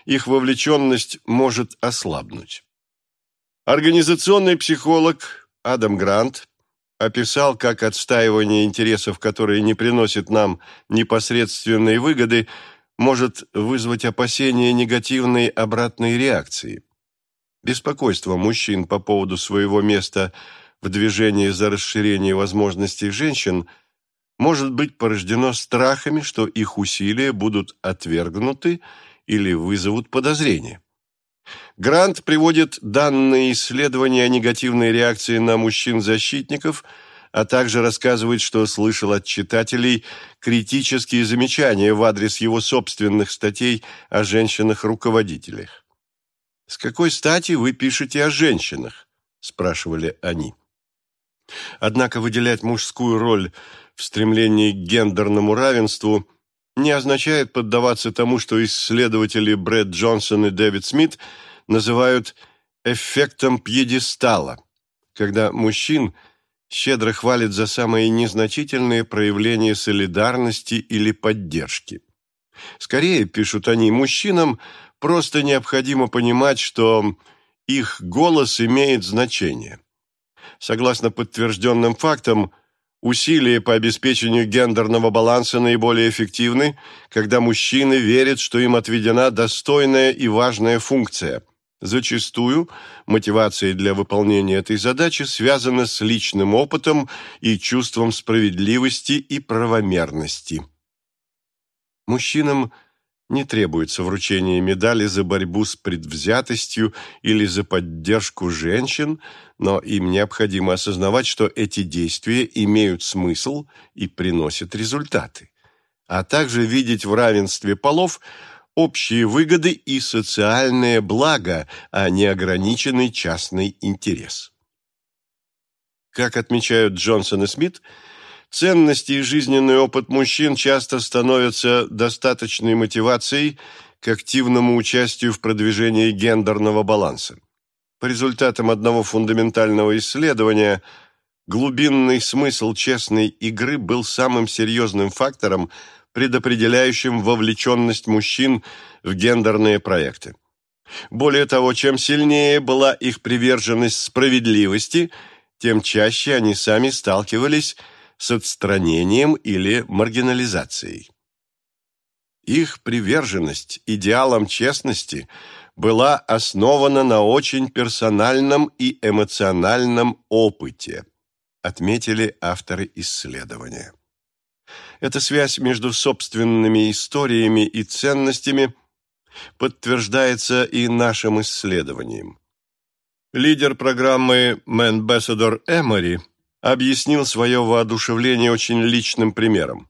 их вовлеченность может ослабнуть. Организационный психолог Адам Грант описал, как отстаивание интересов, которые не приносят нам непосредственной выгоды, может вызвать опасения негативной обратной реакции. Беспокойство мужчин по поводу своего места в движении за расширение возможностей женщин может быть порождено страхами, что их усилия будут отвергнуты или вызовут подозрения. Грант приводит данные исследования о негативной реакции на мужчин-защитников, а также рассказывает, что слышал от читателей критические замечания в адрес его собственных статей о женщинах-руководителях. «С какой стати вы пишете о женщинах?» – спрашивали они. Однако выделять мужскую роль в стремлении к гендерному равенству не означает поддаваться тому, что исследователи Брэд Джонсон и Дэвид Смит называют эффектом пьедестала, когда мужчин щедро хвалят за самые незначительные проявления солидарности или поддержки. Скорее, пишут они, мужчинам просто необходимо понимать, что их голос имеет значение. Согласно подтвержденным фактам, Усилия по обеспечению гендерного баланса наиболее эффективны, когда мужчины верят, что им отведена достойная и важная функция. Зачастую мотивация для выполнения этой задачи связана с личным опытом и чувством справедливости и правомерности. Мужчинам – не требуется вручение медали за борьбу с предвзятостью или за поддержку женщин, но им необходимо осознавать, что эти действия имеют смысл и приносят результаты, а также видеть в равенстве полов общие выгоды и социальное благо, а не ограниченный частный интерес. Как отмечают Джонсон и Смит, Ценности и жизненный опыт мужчин часто становятся достаточной мотивацией к активному участию в продвижении гендерного баланса. По результатам одного фундаментального исследования глубинный смысл честной игры был самым серьезным фактором, предопределяющим вовлеченность мужчин в гендерные проекты. Более того, чем сильнее была их приверженность справедливости, тем чаще они сами сталкивались отстранением или маргинализацией. Их приверженность идеалам честности была основана на очень персональном и эмоциональном опыте, отметили авторы исследования. Эта связь между собственными историями и ценностями подтверждается и нашим исследованием. Лидер программы «Мэнбессадор Эмори» объяснил свое воодушевление очень личным примером.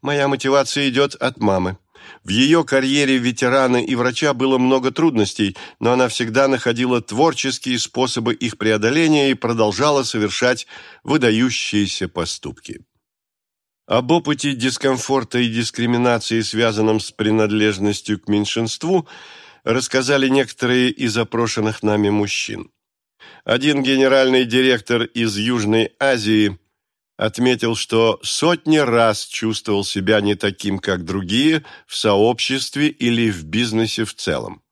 «Моя мотивация идет от мамы. В ее карьере ветерана и врача было много трудностей, но она всегда находила творческие способы их преодоления и продолжала совершать выдающиеся поступки. Об опыте дискомфорта и дискриминации, связанном с принадлежностью к меньшинству, рассказали некоторые из опрошенных нами мужчин. Один генеральный директор из Южной Азии отметил, что сотни раз чувствовал себя не таким, как другие, в сообществе или в бизнесе в целом.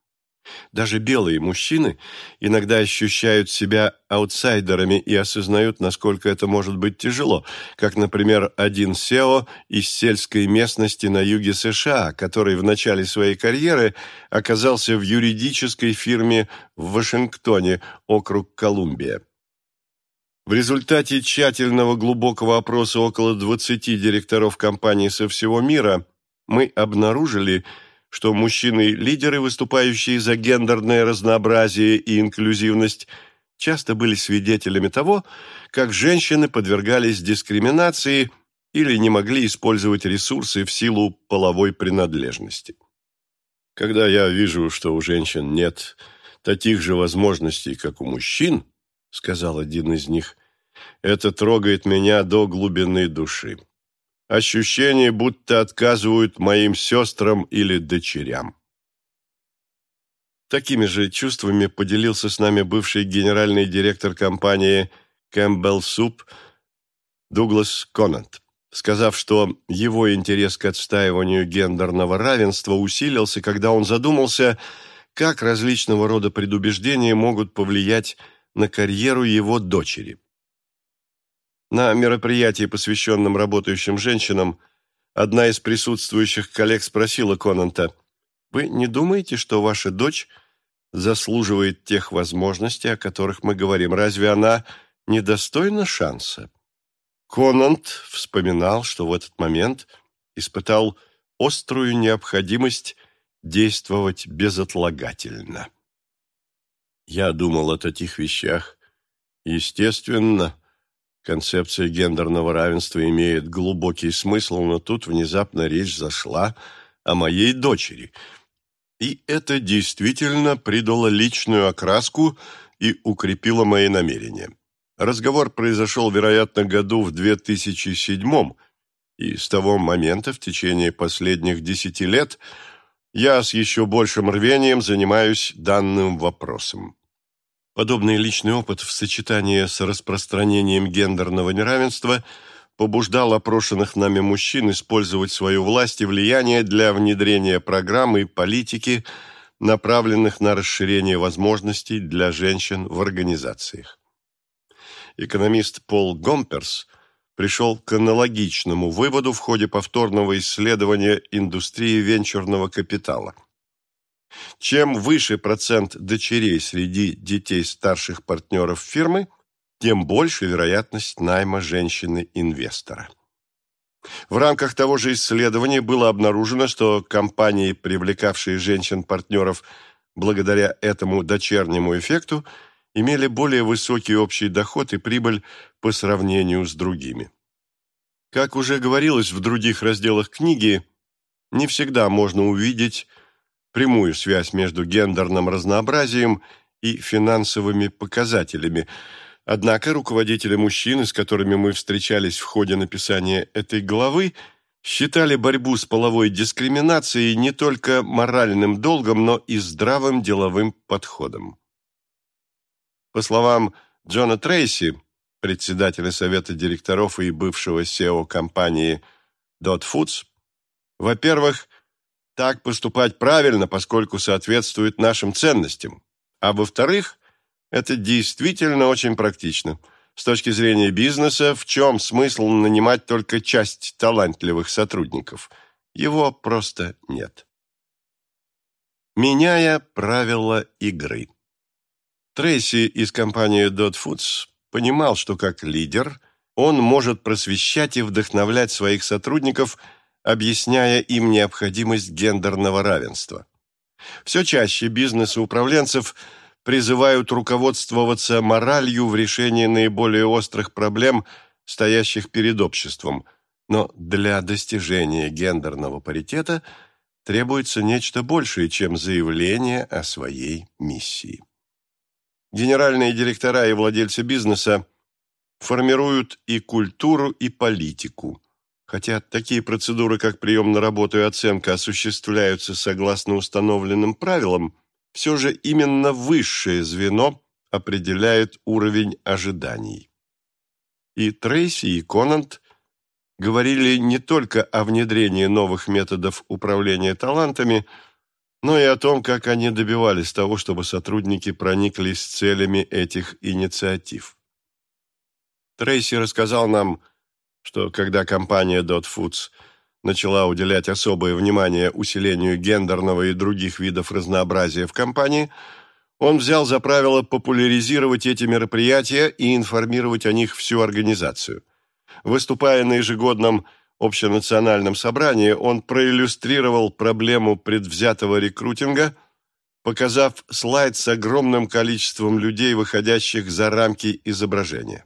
Даже белые мужчины иногда ощущают себя аутсайдерами и осознают, насколько это может быть тяжело, как, например, один SEO из сельской местности на юге США, который в начале своей карьеры оказался в юридической фирме в Вашингтоне, округ Колумбия. В результате тщательного глубокого опроса около 20 директоров компаний со всего мира мы обнаружили, что мужчины-лидеры, выступающие за гендерное разнообразие и инклюзивность, часто были свидетелями того, как женщины подвергались дискриминации или не могли использовать ресурсы в силу половой принадлежности. Когда я вижу, что у женщин нет таких же возможностей, как у мужчин, сказал один из них, это трогает меня до глубины души. Ощущение, будто отказывают моим сестрам или дочерям. Такими же чувствами поделился с нами бывший генеральный директор компании Campbell Soup Дуглас Конант. сказав, что его интерес к отстаиванию гендерного равенства усилился, когда он задумался, как различного рода предубеждения могут повлиять на карьеру его дочери. На мероприятии, посвященном работающим женщинам, одна из присутствующих коллег спросила Конанта, «Вы не думаете, что ваша дочь заслуживает тех возможностей, о которых мы говорим? Разве она недостойна шанса?» Конант вспоминал, что в этот момент испытал острую необходимость действовать безотлагательно. Я думал о таких вещах. Естественно, концепция гендерного равенства имеет глубокий смысл, но тут внезапно речь зашла о моей дочери. И это действительно придало личную окраску и укрепило мои намерения. Разговор произошел, вероятно, году в 2007 и с того момента в течение последних десяти лет я с еще большим рвением занимаюсь данным вопросом. Подобный личный опыт в сочетании с распространением гендерного неравенства побуждал опрошенных нами мужчин использовать свою власть и влияние для внедрения программ и политики, направленных на расширение возможностей для женщин в организациях экономист Пол Гомперс пришел к аналогичному выводу в ходе повторного исследования индустрии венчурного капитала. Чем выше процент дочерей среди детей старших партнеров фирмы, тем больше вероятность найма женщины-инвестора. В рамках того же исследования было обнаружено, что компании, привлекавшие женщин-партнеров благодаря этому дочернему эффекту, имели более высокий общий доход и прибыль по сравнению с другими. Как уже говорилось в других разделах книги, не всегда можно увидеть прямую связь между гендерным разнообразием и финансовыми показателями. Однако руководители мужчин, с которыми мы встречались в ходе написания этой главы, считали борьбу с половой дискриминацией не только моральным долгом, но и здравым деловым подходом. По словам Джона Трейси, председателя совета директоров и бывшего SEO компании Dot Foods, во-первых, так поступать правильно, поскольку соответствует нашим ценностям, а во-вторых, это действительно очень практично. С точки зрения бизнеса, в чем смысл нанимать только часть талантливых сотрудников? Его просто нет. Меняя правила игры. Трейси из компании Dot Foods понимал, что как лидер он может просвещать и вдохновлять своих сотрудников, объясняя им необходимость гендерного равенства. Все чаще бизнесы управленцев призывают руководствоваться моралью в решении наиболее острых проблем, стоящих перед обществом, но для достижения гендерного паритета требуется нечто большее, чем заявление о своей миссии. Генеральные директора и владельцы бизнеса формируют и культуру, и политику. Хотя такие процедуры, как прием на работу и оценка, осуществляются согласно установленным правилам, все же именно высшее звено определяет уровень ожиданий. И Трейси, и Конант говорили не только о внедрении новых методов управления талантами – но и о том, как они добивались того, чтобы сотрудники прониклись целями этих инициатив. Трейси рассказал нам, что когда компания Dot Foods начала уделять особое внимание усилению гендерного и других видов разнообразия в компании, он взял за правило популяризировать эти мероприятия и информировать о них всю организацию. Выступая на ежегодном общенациональном собрании он проиллюстрировал проблему предвзятого рекрутинга, показав слайд с огромным количеством людей, выходящих за рамки изображения.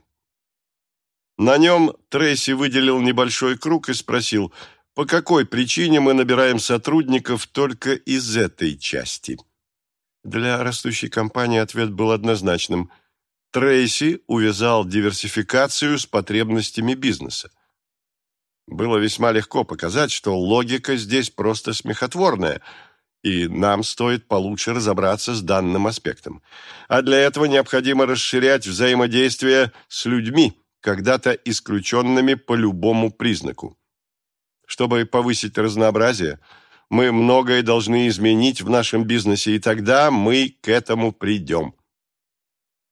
На нем Трейси выделил небольшой круг и спросил, по какой причине мы набираем сотрудников только из этой части. Для растущей компании ответ был однозначным. Трейси увязал диверсификацию с потребностями бизнеса. Было весьма легко показать, что логика здесь просто смехотворная, и нам стоит получше разобраться с данным аспектом. А для этого необходимо расширять взаимодействие с людьми, когда-то исключенными по любому признаку. Чтобы повысить разнообразие, мы многое должны изменить в нашем бизнесе, и тогда мы к этому придем.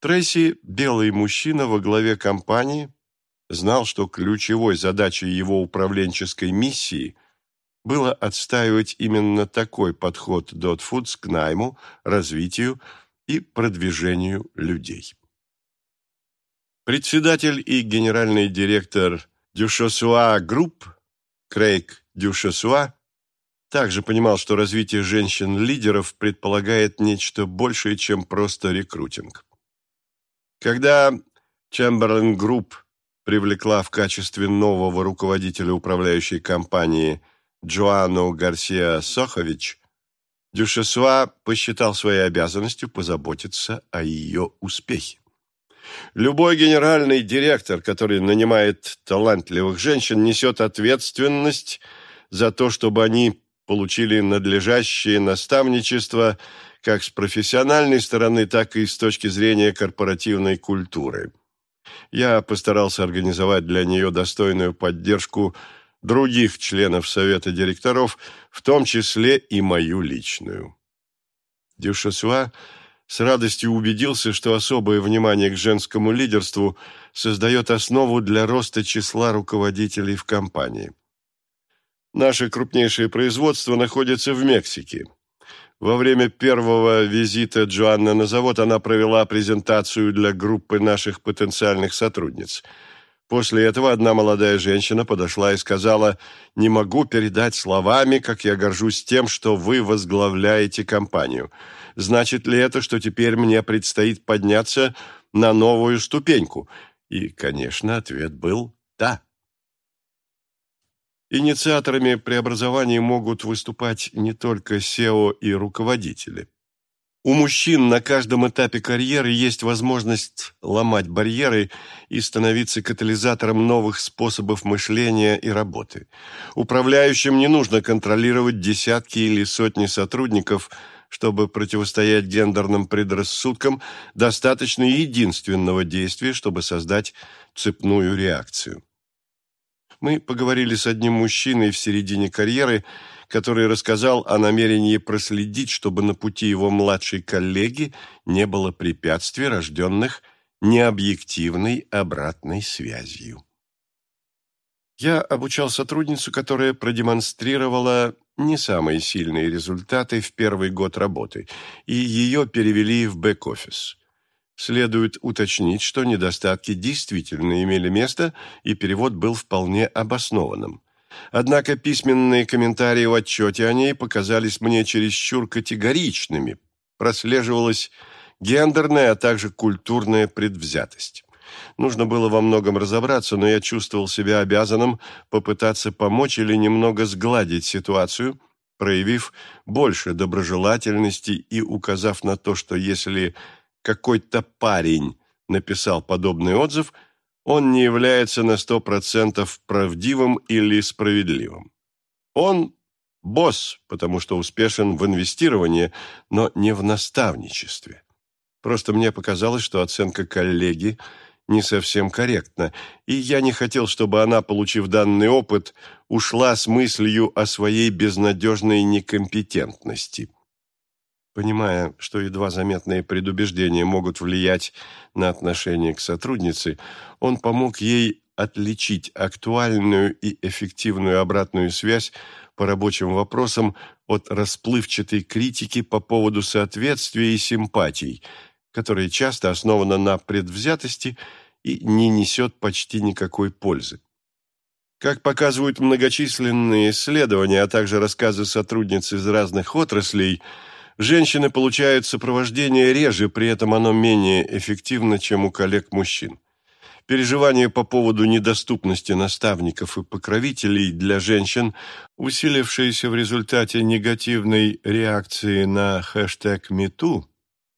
Трейси, белый мужчина во главе компании, знал, что ключевой задачей его управленческой миссии было отстаивать именно такой подход Dot Foods к найму, развитию и продвижению людей. Председатель и генеральный директор Duchossois Group Крейг Дюшосуа также понимал, что развитие женщин-лидеров предполагает нечто большее, чем просто рекрутинг. Когда Chamberlain Group привлекла в качестве нового руководителя управляющей компании Джоанну Гарсия Сохович, Дюшесуа посчитал своей обязанностью позаботиться о ее успехе. Любой генеральный директор, который нанимает талантливых женщин, несет ответственность за то, чтобы они получили надлежащее наставничество как с профессиональной стороны, так и с точки зрения корпоративной культуры. Я постарался организовать для нее достойную поддержку других членов Совета директоров, в том числе и мою личную. Дюшесуа с радостью убедился, что особое внимание к женскому лидерству создает основу для роста числа руководителей в компании. Наше крупнейшее производство находится в Мексике. Во время первого визита Джоанны на завод она провела презентацию для группы наших потенциальных сотрудниц. После этого одна молодая женщина подошла и сказала, «Не могу передать словами, как я горжусь тем, что вы возглавляете компанию. Значит ли это, что теперь мне предстоит подняться на новую ступеньку? И, конечно, ответ был «да». Инициаторами преобразований могут выступать не только SEO и руководители. У мужчин на каждом этапе карьеры есть возможность ломать барьеры и становиться катализатором новых способов мышления и работы. Управляющим не нужно контролировать десятки или сотни сотрудников – чтобы противостоять гендерным предрассудкам, достаточно единственного действия, чтобы создать цепную реакцию. Мы поговорили с одним мужчиной в середине карьеры, который рассказал о намерении проследить, чтобы на пути его младшей коллеги не было препятствий, рожденных необъективной обратной связью. Я обучал сотрудницу, которая продемонстрировала не самые сильные результаты в первый год работы, и ее перевели в бэк-офис. Следует уточнить, что недостатки действительно имели место, и перевод был вполне обоснованным. Однако письменные комментарии в отчете о ней показались мне чересчур категоричными. Прослеживалась гендерная, а также культурная предвзятость. Нужно было во многом разобраться, но я чувствовал себя обязанным попытаться помочь или немного сгладить ситуацию, проявив больше доброжелательности и указав на то, что если какой-то парень написал подобный отзыв, он не является на сто процентов правдивым или справедливым. Он босс, потому что успешен в инвестировании, но не в наставничестве. Просто мне показалось, что оценка коллеги – не совсем корректно, и я не хотел, чтобы она, получив данный опыт, ушла с мыслью о своей безнадежной некомпетентности. Понимая, что едва заметные предубеждения могут влиять на отношение к сотруднице, он помог ей отличить актуальную и эффективную обратную связь по рабочим вопросам от расплывчатой критики по поводу соответствия и симпатий – которая часто основана на предвзятости и не несет почти никакой пользы. Как показывают многочисленные исследования, а также рассказы сотрудниц из разных отраслей, женщины получают сопровождение реже, при этом оно менее эффективно, чем у коллег-мужчин. Переживания по поводу недоступности наставников и покровителей для женщин, усилившиеся в результате негативной реакции на хэштег «Мету»,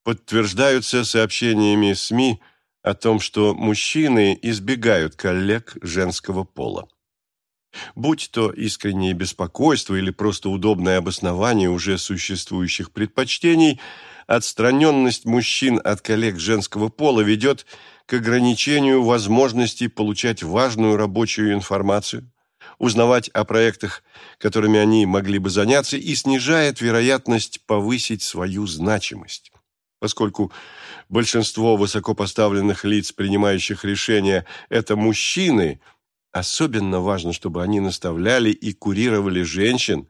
подтверждаются сообщениями СМИ о том, что мужчины избегают коллег женского пола. Будь то искреннее беспокойство или просто удобное обоснование уже существующих предпочтений, отстраненность мужчин от коллег женского пола ведет к ограничению возможностей получать важную рабочую информацию, узнавать о проектах, которыми они могли бы заняться, и снижает вероятность повысить свою значимость. Поскольку большинство высокопоставленных лиц, принимающих решения, это мужчины, особенно важно, чтобы они наставляли и курировали женщин,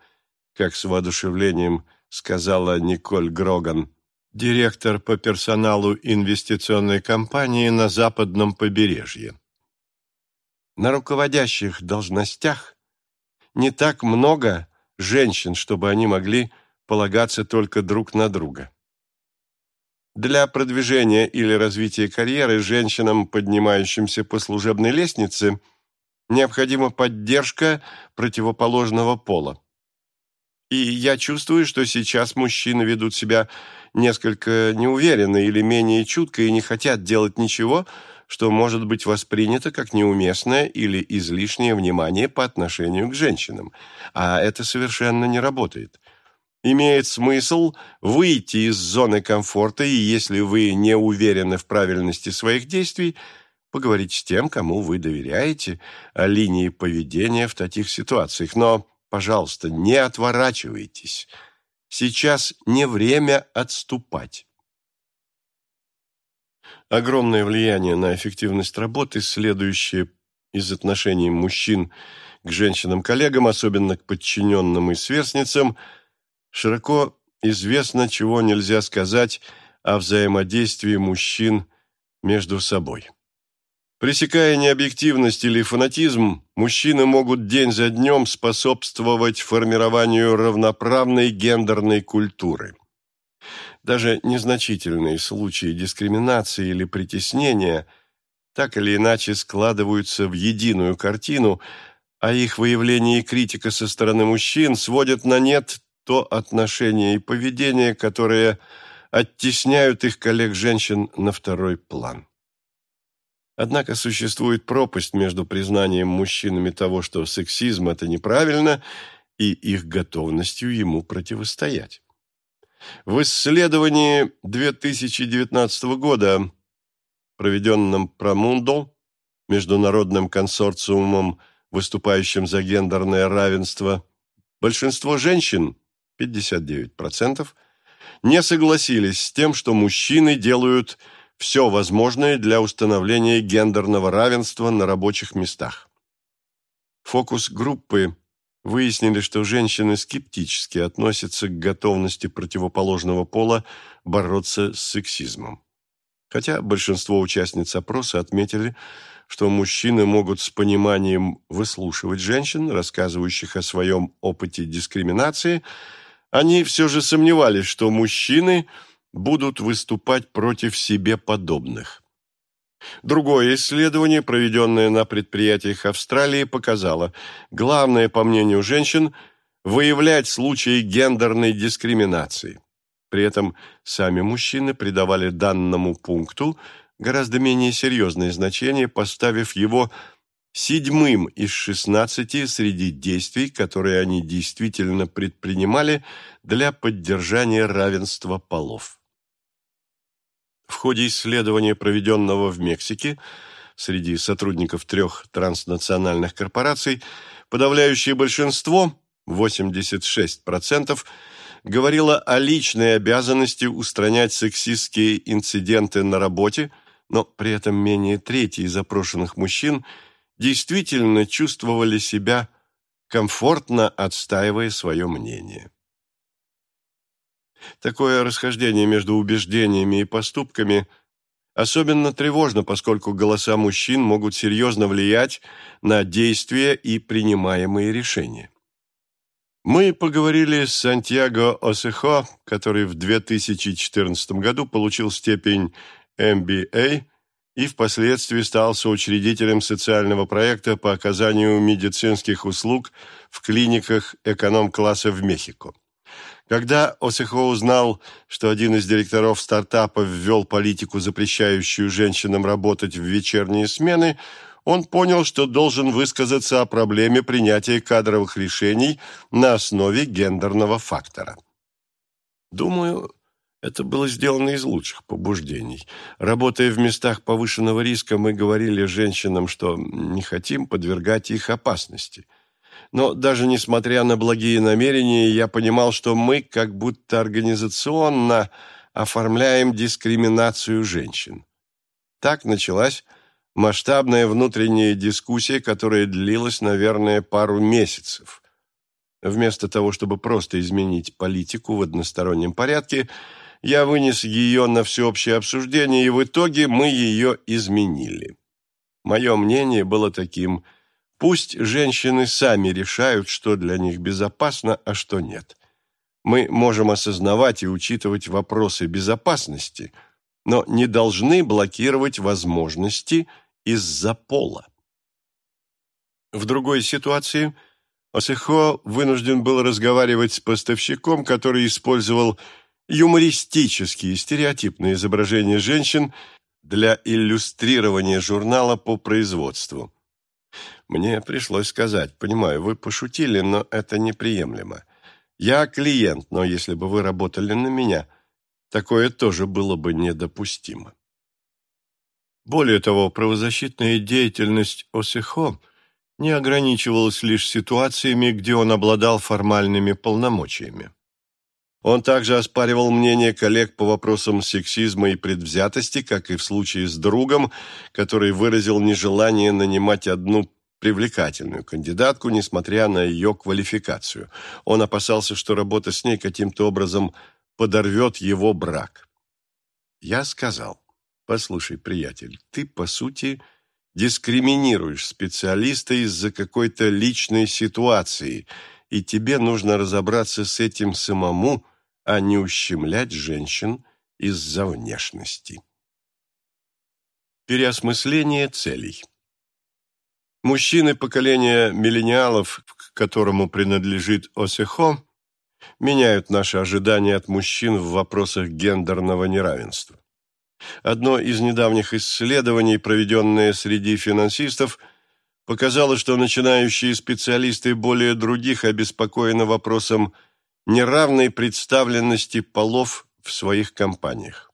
как с воодушевлением сказала Николь Гроган, директор по персоналу инвестиционной компании на западном побережье. На руководящих должностях не так много женщин, чтобы они могли полагаться только друг на друга. Для продвижения или развития карьеры женщинам, поднимающимся по служебной лестнице, необходима поддержка противоположного пола. И я чувствую, что сейчас мужчины ведут себя несколько неуверенно или менее чутко и не хотят делать ничего, что может быть воспринято как неуместное или излишнее внимание по отношению к женщинам. А это совершенно не работает имеет смысл выйти из зоны комфорта и, если вы не уверены в правильности своих действий, поговорить с тем, кому вы доверяете, о линии поведения в таких ситуациях. Но, пожалуйста, не отворачивайтесь. Сейчас не время отступать. Огромное влияние на эффективность работы, следующее из отношений мужчин к женщинам-коллегам, особенно к подчиненным и сверстницам – Широко известно, чего нельзя сказать о взаимодействии мужчин между собой. Пресекая необъективность или фанатизм, мужчины могут день за днем способствовать формированию равноправной гендерной культуры. Даже незначительные случаи дискриминации или притеснения так или иначе складываются в единую картину, а их выявление и критика со стороны мужчин сводят на нет то отношение и поведение, которые оттесняют их коллег-женщин на второй план. Однако существует пропасть между признанием мужчинами того, что сексизм – это неправильно, и их готовностью ему противостоять. В исследовании 2019 года, проведенном Промундо, международным консорциумом, выступающим за гендерное равенство, большинство женщин 59%, не согласились с тем, что мужчины делают все возможное для установления гендерного равенства на рабочих местах. Фокус-группы выяснили, что женщины скептически относятся к готовности противоположного пола бороться с сексизмом. Хотя большинство участниц опроса отметили, что мужчины могут с пониманием выслушивать женщин, рассказывающих о своем опыте дискриминации, они все же сомневались, что мужчины будут выступать против себе подобных. Другое исследование, проведенное на предприятиях Австралии, показало, главное, по мнению женщин, выявлять случаи гендерной дискриминации. При этом сами мужчины придавали данному пункту гораздо менее серьезное значение, поставив его седьмым из шестнадцати среди действий, которые они действительно предпринимали для поддержания равенства полов. В ходе исследования, проведенного в Мексике, среди сотрудников трех транснациональных корпораций, подавляющее большинство, 86%, говорило о личной обязанности устранять сексистские инциденты на работе, но при этом менее трети из опрошенных мужчин – действительно чувствовали себя комфортно, отстаивая свое мнение. Такое расхождение между убеждениями и поступками особенно тревожно, поскольку голоса мужчин могут серьезно влиять на действия и принимаемые решения. Мы поговорили с Сантьяго Осехо, который в 2014 году получил степень MBA и впоследствии стал соучредителем социального проекта по оказанию медицинских услуг в клиниках эконом-класса в Мехико. Когда Осехо узнал, что один из директоров стартапа ввел политику, запрещающую женщинам работать в вечерние смены, он понял, что должен высказаться о проблеме принятия кадровых решений на основе гендерного фактора. Думаю, это было сделано из лучших побуждений. Работая в местах повышенного риска, мы говорили женщинам, что не хотим подвергать их опасности. Но даже несмотря на благие намерения, я понимал, что мы как будто организационно оформляем дискриминацию женщин. Так началась масштабная внутренняя дискуссия, которая длилась, наверное, пару месяцев. Вместо того, чтобы просто изменить политику в одностороннем порядке, я вынес ее на всеобщее обсуждение, и в итоге мы ее изменили. Мое мнение было таким – пусть женщины сами решают, что для них безопасно, а что нет. Мы можем осознавать и учитывать вопросы безопасности, но не должны блокировать возможности – из-за пола. В другой ситуации Осыхо вынужден был разговаривать с поставщиком, который использовал юмористические стереотипные изображения женщин для иллюстрирования журнала по производству. Мне пришлось сказать, понимаю, вы пошутили, но это неприемлемо. Я клиент, но если бы вы работали на меня, такое тоже было бы недопустимо. Более того, правозащитная деятельность Осихо не ограничивалась лишь ситуациями, где он обладал формальными полномочиями. Он также оспаривал мнение коллег по вопросам сексизма и предвзятости, как и в случае с другом, который выразил нежелание нанимать одну привлекательную кандидатку, несмотря на ее квалификацию. Он опасался, что работа с ней каким-то образом подорвет его брак. Я сказал, Послушай, приятель, ты, по сути, дискриминируешь специалиста из-за какой-то личной ситуации, и тебе нужно разобраться с этим самому, а не ущемлять женщин из-за внешности. Переосмысление целей Мужчины поколения миллениалов, к которому принадлежит Осехо, меняют наши ожидания от мужчин в вопросах гендерного неравенства. Одно из недавних исследований, проведенное среди финансистов, показало, что начинающие специалисты более других обеспокоены вопросом неравной представленности полов в своих компаниях.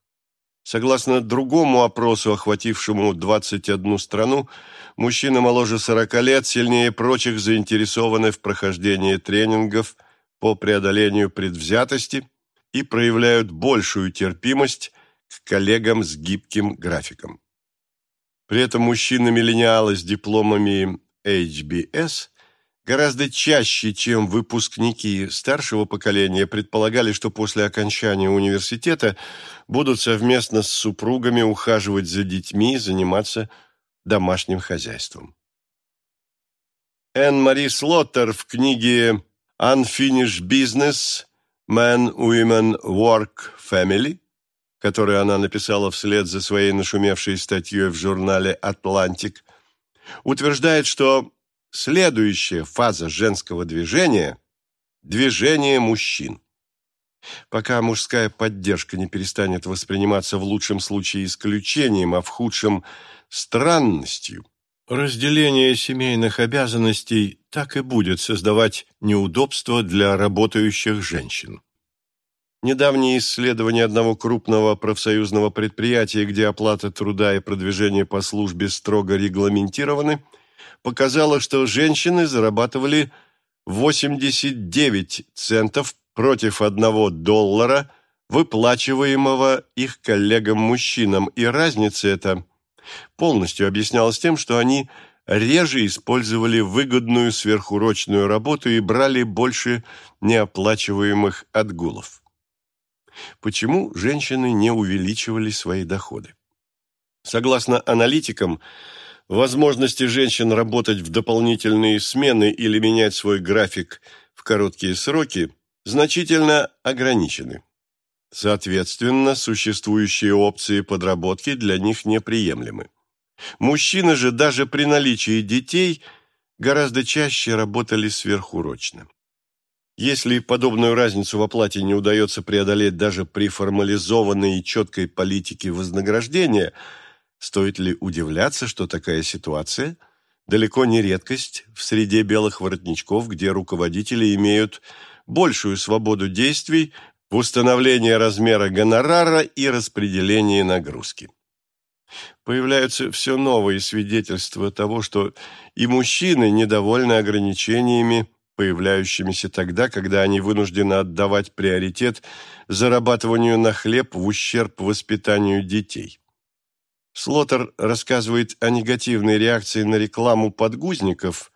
Согласно другому опросу, охватившему 21 страну, мужчины моложе 40 лет сильнее прочих заинтересованы в прохождении тренингов по преодолению предвзятости и проявляют большую терпимость к коллегам с гибким графиком. При этом мужчины-миллениалы с дипломами HBS гораздо чаще, чем выпускники старшего поколения, предполагали, что после окончания университета будут совместно с супругами ухаживать за детьми и заниматься домашним хозяйством. Энн-Мари Слоттер в книге «Unfinished Business – Men, Women, Work, Family» которую она написала вслед за своей нашумевшей статьей в журнале «Атлантик», утверждает, что следующая фаза женского движения – движение мужчин. Пока мужская поддержка не перестанет восприниматься в лучшем случае исключением, а в худшем – странностью, разделение семейных обязанностей так и будет создавать неудобства для работающих женщин. Недавнее исследование одного крупного профсоюзного предприятия, где оплата труда и продвижение по службе строго регламентированы, показало, что женщины зарабатывали 89 центов против 1 доллара, выплачиваемого их коллегам-мужчинам, и разница эта полностью объяснялась тем, что они реже использовали выгодную сверхурочную работу и брали больше неоплачиваемых отгулов. Почему женщины не увеличивали свои доходы? Согласно аналитикам, возможности женщин работать в дополнительные смены или менять свой график в короткие сроки значительно ограничены. Соответственно, существующие опции подработки для них неприемлемы. Мужчины же даже при наличии детей гораздо чаще работали сверхурочно. Если подобную разницу в оплате не удается преодолеть даже при формализованной и четкой политике вознаграждения, Стоит ли удивляться, что такая ситуация далеко не редкость в среде белых воротничков, где руководители имеют большую свободу действий в установлении размера гонорара и распределении нагрузки. Появляются все новые свидетельства того, что и мужчины недовольны ограничениями, появляющимися тогда, когда они вынуждены отдавать приоритет зарабатыванию на хлеб в ущерб воспитанию детей. Слотер рассказывает о негативной реакции на рекламу подгузников,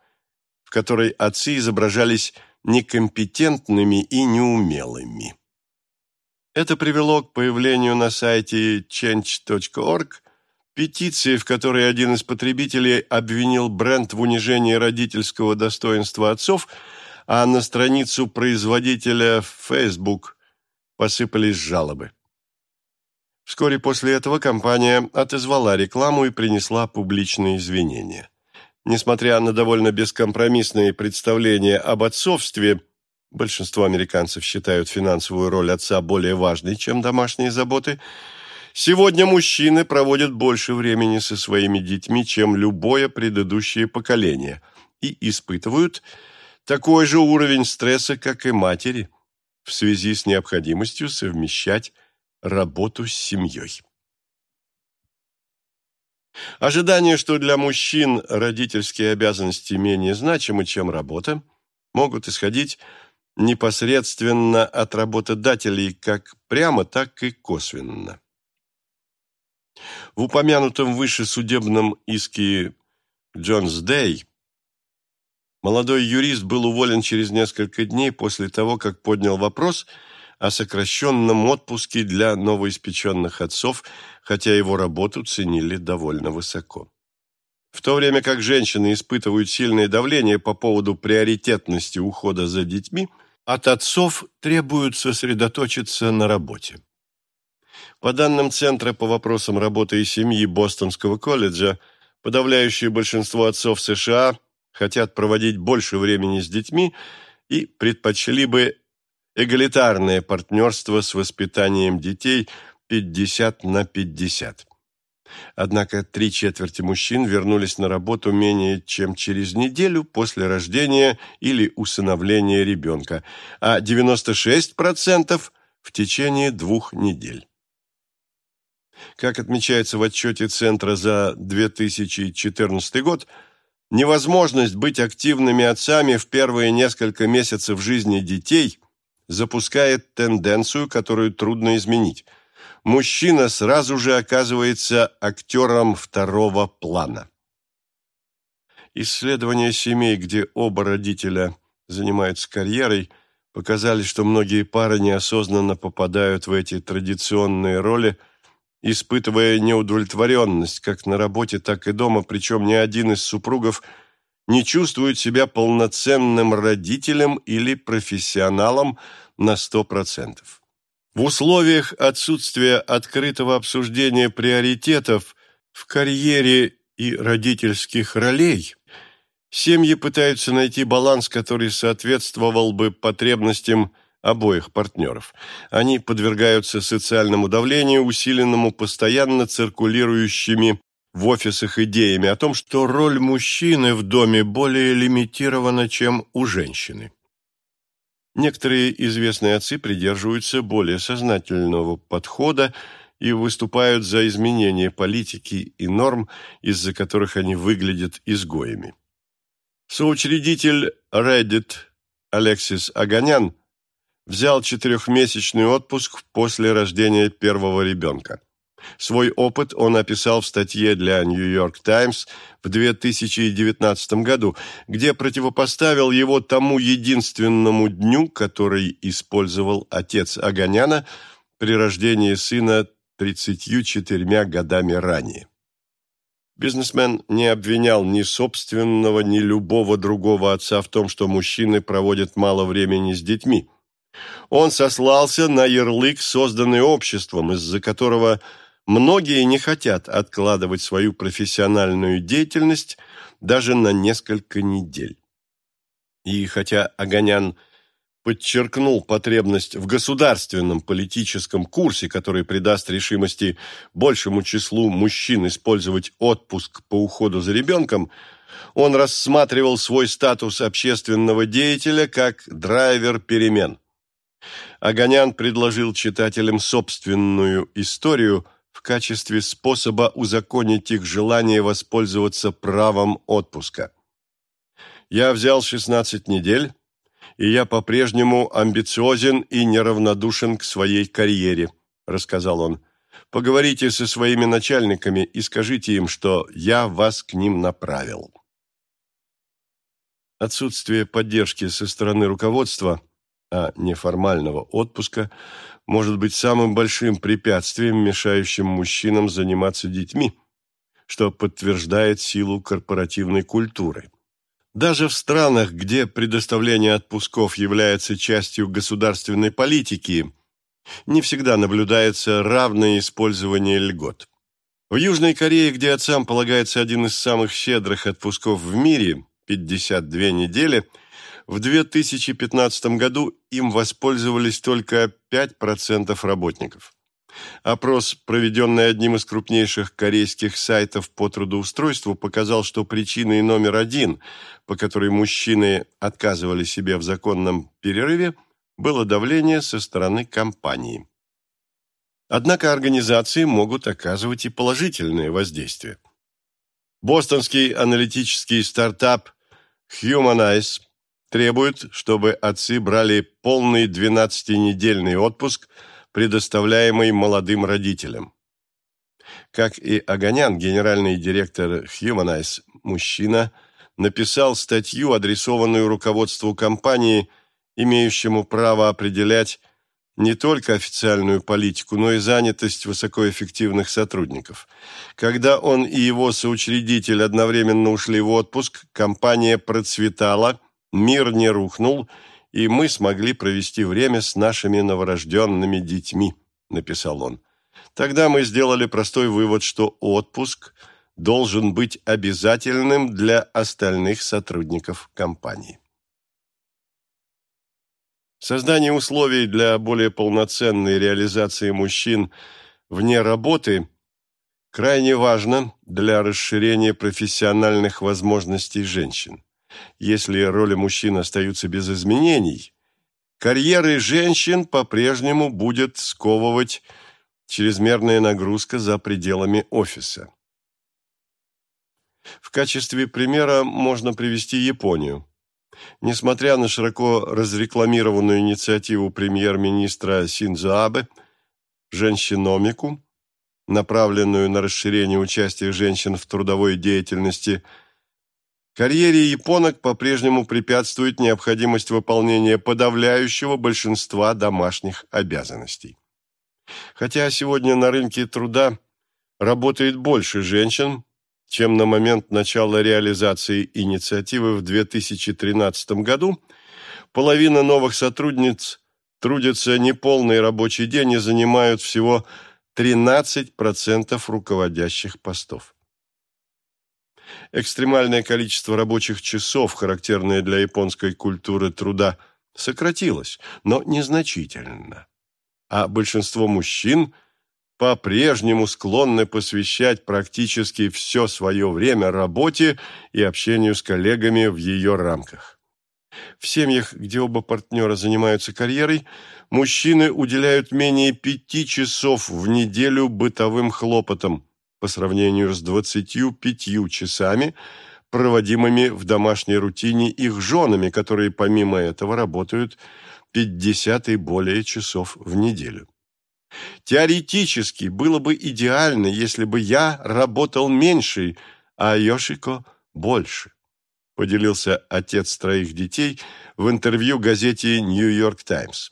в которой отцы изображались некомпетентными и неумелыми. Это привело к появлению на сайте change.org петиции, в которой один из потребителей обвинил бренд в унижении родительского достоинства отцов, а на страницу производителя Facebook посыпались жалобы. Вскоре после этого компания отозвала рекламу и принесла публичные извинения. Несмотря на довольно бескомпромиссные представления об отцовстве, большинство американцев считают финансовую роль отца более важной, чем домашние заботы, сегодня мужчины проводят больше времени со своими детьми, чем любое предыдущее поколение, и испытывают такой же уровень стресса, как и матери, в связи с необходимостью совмещать работу с семьей. Ожидание, что для мужчин родительские обязанности менее значимы, чем работа, могут исходить непосредственно от работодателей как прямо, так и косвенно. В упомянутом выше судебном иске Джонс Дэй молодой юрист был уволен через несколько дней после того, как поднял вопрос – о сокращенном отпуске для новоиспеченных отцов, хотя его работу ценили довольно высоко. В то время как женщины испытывают сильное давление по поводу приоритетности ухода за детьми, от отцов требуют сосредоточиться на работе. По данным Центра по вопросам работы и семьи Бостонского колледжа, подавляющее большинство отцов США хотят проводить больше времени с детьми и предпочли бы эгалитарное партнерство с воспитанием детей 50 на 50. Однако три четверти мужчин вернулись на работу менее чем через неделю после рождения или усыновления ребенка, а 96% в течение двух недель. Как отмечается в отчете Центра за 2014 год, невозможность быть активными отцами в первые несколько месяцев жизни детей запускает тенденцию, которую трудно изменить. Мужчина сразу же оказывается актером второго плана. Исследования семей, где оба родителя занимаются карьерой, показали, что многие пары неосознанно попадают в эти традиционные роли, испытывая неудовлетворенность как на работе, так и дома, причем ни один из супругов – не чувствует себя полноценным родителем или профессионалом на 100%. В условиях отсутствия открытого обсуждения приоритетов в карьере и родительских ролей семьи пытаются найти баланс, который соответствовал бы потребностям обоих партнеров. Они подвергаются социальному давлению, усиленному постоянно циркулирующими в офисах идеями о том, что роль мужчины в доме более лимитирована, чем у женщины. Некоторые известные отцы придерживаются более сознательного подхода и выступают за изменение политики и норм, из-за которых они выглядят изгоями. Соучредитель Reddit Алексис Аганян взял четырехмесячный отпуск после рождения первого ребенка. Свой опыт он описал в статье для New York Times в 2019 году, где противопоставил его тому единственному дню, который использовал отец Аганяна при рождении сына 34 годами ранее. Бизнесмен не обвинял ни собственного, ни любого другого отца в том, что мужчины проводят мало времени с детьми. Он сослался на ярлык, созданный обществом, из-за которого – Многие не хотят откладывать свою профессиональную деятельность даже на несколько недель. И хотя Огонян подчеркнул потребность в государственном политическом курсе, который придаст решимости большему числу мужчин использовать отпуск по уходу за ребенком, он рассматривал свой статус общественного деятеля как драйвер перемен. Огонян предложил читателям собственную историю в качестве способа узаконить их желание воспользоваться правом отпуска. «Я взял 16 недель, и я по-прежнему амбициозен и неравнодушен к своей карьере», – рассказал он. «Поговорите со своими начальниками и скажите им, что я вас к ним направил». Отсутствие поддержки со стороны руководства, а неформального отпуска, может быть самым большим препятствием, мешающим мужчинам заниматься детьми, что подтверждает силу корпоративной культуры. Даже в странах, где предоставление отпусков является частью государственной политики, не всегда наблюдается равное использование льгот. В Южной Корее, где отцам полагается один из самых щедрых отпусков в мире – 52 недели, в 2015 году им воспользовались только 5% работников. Опрос, проведенный одним из крупнейших корейских сайтов по трудоустройству, показал, что причиной номер один, по которой мужчины отказывали себе в законном перерыве, было давление со стороны компании. Однако организации могут оказывать и положительное воздействие. Бостонский аналитический стартап Humanize требует, чтобы отцы брали полный 12-недельный отпуск – предоставляемый молодым родителям. Как и Огонян, генеральный директор Humanize, мужчина, написал статью, адресованную руководству компании, имеющему право определять не только официальную политику, но и занятость высокоэффективных сотрудников. Когда он и его соучредитель одновременно ушли в отпуск, компания процветала, мир не рухнул – и мы смогли провести время с нашими новорожденными детьми», – написал он. «Тогда мы сделали простой вывод, что отпуск должен быть обязательным для остальных сотрудников компании». Создание условий для более полноценной реализации мужчин вне работы крайне важно для расширения профессиональных возможностей женщин если роли мужчин остаются без изменений, карьеры женщин по-прежнему будет сковывать чрезмерная нагрузка за пределами офиса. В качестве примера можно привести Японию. Несмотря на широко разрекламированную инициативу премьер-министра Синдзо Абе «Женщиномику», направленную на расширение участия женщин в трудовой деятельности – Карьере японок по-прежнему препятствует необходимость выполнения подавляющего большинства домашних обязанностей. Хотя сегодня на рынке труда работает больше женщин, чем на момент начала реализации инициативы в 2013 году, половина новых сотрудниц трудятся неполный рабочий день и занимают всего 13% руководящих постов. Экстремальное количество рабочих часов, характерное для японской культуры труда, сократилось, но незначительно. А большинство мужчин по-прежнему склонны посвящать практически все свое время работе и общению с коллегами в ее рамках. В семьях, где оба партнера занимаются карьерой, мужчины уделяют менее пяти часов в неделю бытовым хлопотам, по сравнению с 25 часами, проводимыми в домашней рутине их женами, которые помимо этого работают 50 и более часов в неделю. Теоретически было бы идеально, если бы я работал меньше, а Йошико больше, поделился отец троих детей в интервью газете «Нью-Йорк Таймс».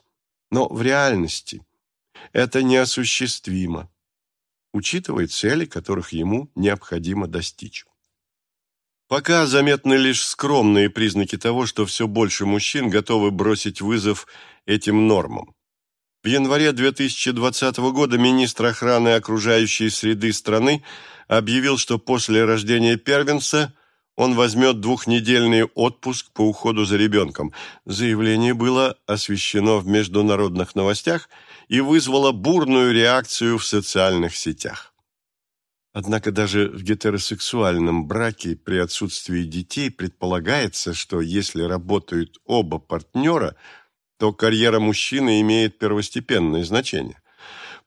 Но в реальности это неосуществимо учитывая цели, которых ему необходимо достичь. Пока заметны лишь скромные признаки того, что все больше мужчин готовы бросить вызов этим нормам. В январе 2020 года министр охраны окружающей среды страны объявил, что после рождения первенца он возьмет двухнедельный отпуск по уходу за ребенком. Заявление было освещено в международных новостях и вызвало бурную реакцию в социальных сетях. Однако даже в гетеросексуальном браке при отсутствии детей предполагается, что если работают оба партнера, то карьера мужчины имеет первостепенное значение.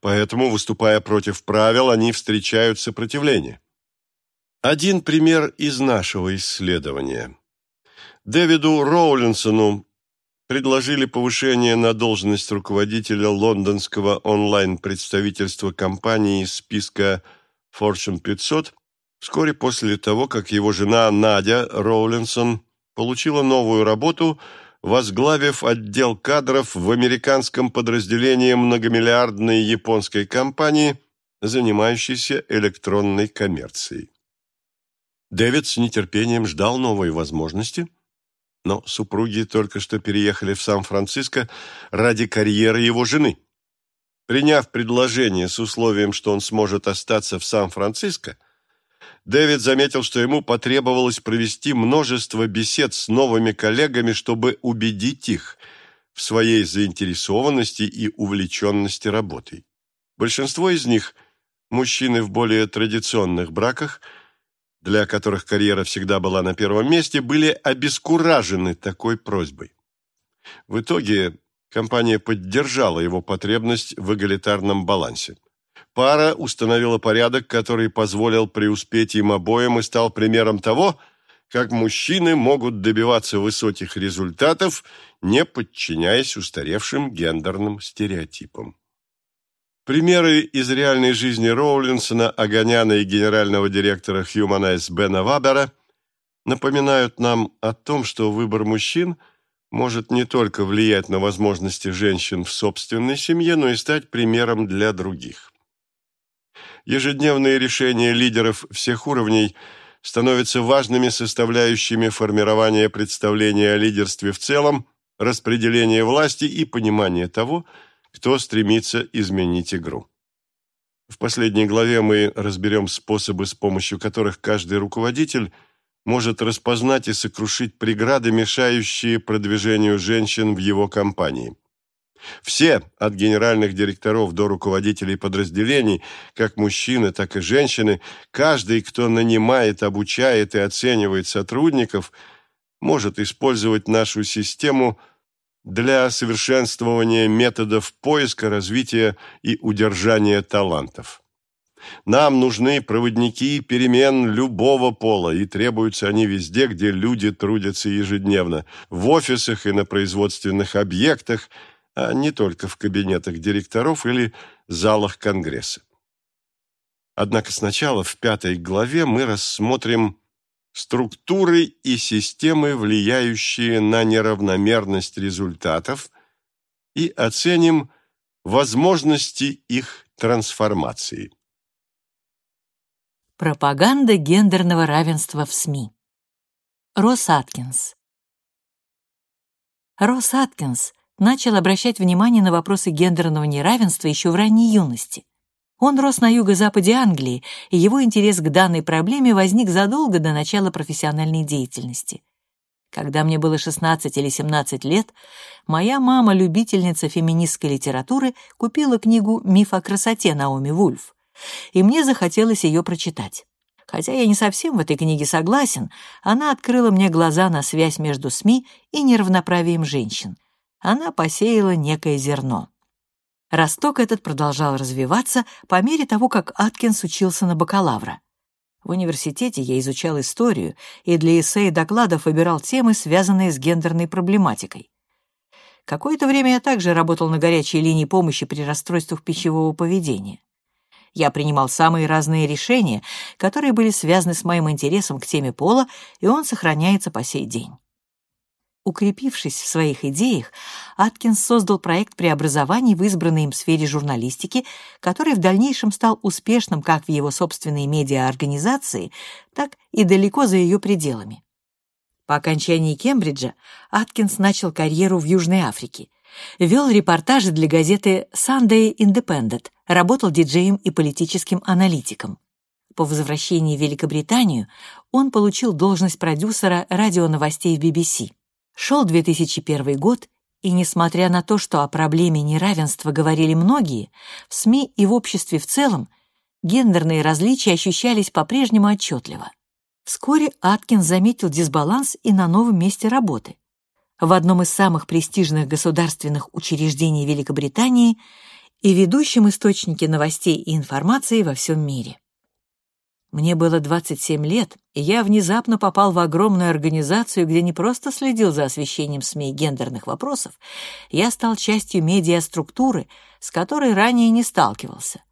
Поэтому, выступая против правил, они встречают сопротивление. Один пример из нашего исследования. Дэвиду Роулинсону предложили повышение на должность руководителя лондонского онлайн-представительства компании из списка Fortune 500 вскоре после того, как его жена Надя Роулинсон получила новую работу, возглавив отдел кадров в американском подразделении многомиллиардной японской компании, занимающейся электронной коммерцией. Дэвид с нетерпением ждал новой возможности, но супруги только что переехали в Сан-Франциско ради карьеры его жены. Приняв предложение с условием, что он сможет остаться в Сан-Франциско, Дэвид заметил, что ему потребовалось провести множество бесед с новыми коллегами, чтобы убедить их в своей заинтересованности и увлеченности работой. Большинство из них, мужчины в более традиционных браках – для которых карьера всегда была на первом месте, были обескуражены такой просьбой. В итоге компания поддержала его потребность в эгалитарном балансе. Пара установила порядок, который позволил преуспеть им обоим и стал примером того, как мужчины могут добиваться высоких результатов, не подчиняясь устаревшим гендерным стереотипам. Примеры из реальной жизни Роулинсона, Аганяна и генерального директора Humanize Бена Вабера напоминают нам о том, что выбор мужчин может не только влиять на возможности женщин в собственной семье, но и стать примером для других. Ежедневные решения лидеров всех уровней становятся важными составляющими формирования представления о лидерстве в целом, распределения власти и понимания того, что кто стремится изменить игру. В последней главе мы разберем способы, с помощью которых каждый руководитель может распознать и сокрушить преграды, мешающие продвижению женщин в его компании. Все, от генеральных директоров до руководителей подразделений, как мужчины, так и женщины, каждый, кто нанимает, обучает и оценивает сотрудников, может использовать нашу систему – для совершенствования методов поиска, развития и удержания талантов. Нам нужны проводники перемен любого пола, и требуются они везде, где люди трудятся ежедневно, в офисах и на производственных объектах, а не только в кабинетах директоров или залах Конгресса. Однако сначала в пятой главе мы рассмотрим структуры и системы, влияющие на неравномерность результатов, и оценим возможности их трансформации. Пропаганда гендерного равенства в СМИ. Росс Аткинс. Росс Аткинс начал обращать внимание на вопросы гендерного неравенства еще в ранней юности. Он рос на юго-западе Англии, и его интерес к данной проблеме возник задолго до начала профессиональной деятельности. Когда мне было 16 или 17 лет, моя мама, любительница феминистской литературы, купила книгу «Миф о красоте» Наоми Вульф, и мне захотелось ее прочитать. Хотя я не совсем в этой книге согласен, она открыла мне глаза на связь между СМИ и неравноправием женщин. Она посеяла некое зерно. Росток этот продолжал развиваться по мере того, как Аткинс учился на бакалавра. В университете я изучал историю и для эссе и докладов выбирал темы, связанные с гендерной проблематикой. Какое-то время я также работал на горячей линии помощи при расстройствах пищевого поведения. Я принимал самые разные решения, которые были связаны с моим интересом к теме пола, и он сохраняется по сей день. Укрепившись в своих идеях, Аткинс создал проект преобразований в избранной им сфере журналистики, который в дальнейшем стал успешным как в его собственной медиаорганизации, так и далеко за ее пределами. По окончании Кембриджа Аткинс начал карьеру в Южной Африке. Вел репортажи для газеты Sunday Independent, работал диджеем и политическим аналитиком. По возвращении в Великобританию он получил должность продюсера радионовостей в BBC. Шел 2001 год, и несмотря на то, что о проблеме неравенства говорили многие, в СМИ и в обществе в целом гендерные различия ощущались по-прежнему отчетливо. Вскоре Аткинс заметил дисбаланс и на новом месте работы. В одном из самых престижных государственных учреждений Великобритании и ведущем источнике новостей и информации во всем мире. Мне было 27 лет, и я внезапно попал в огромную организацию, где не просто следил за освещением СМИ гендерных вопросов, я стал частью медиаструктуры, с которой ранее не сталкивался.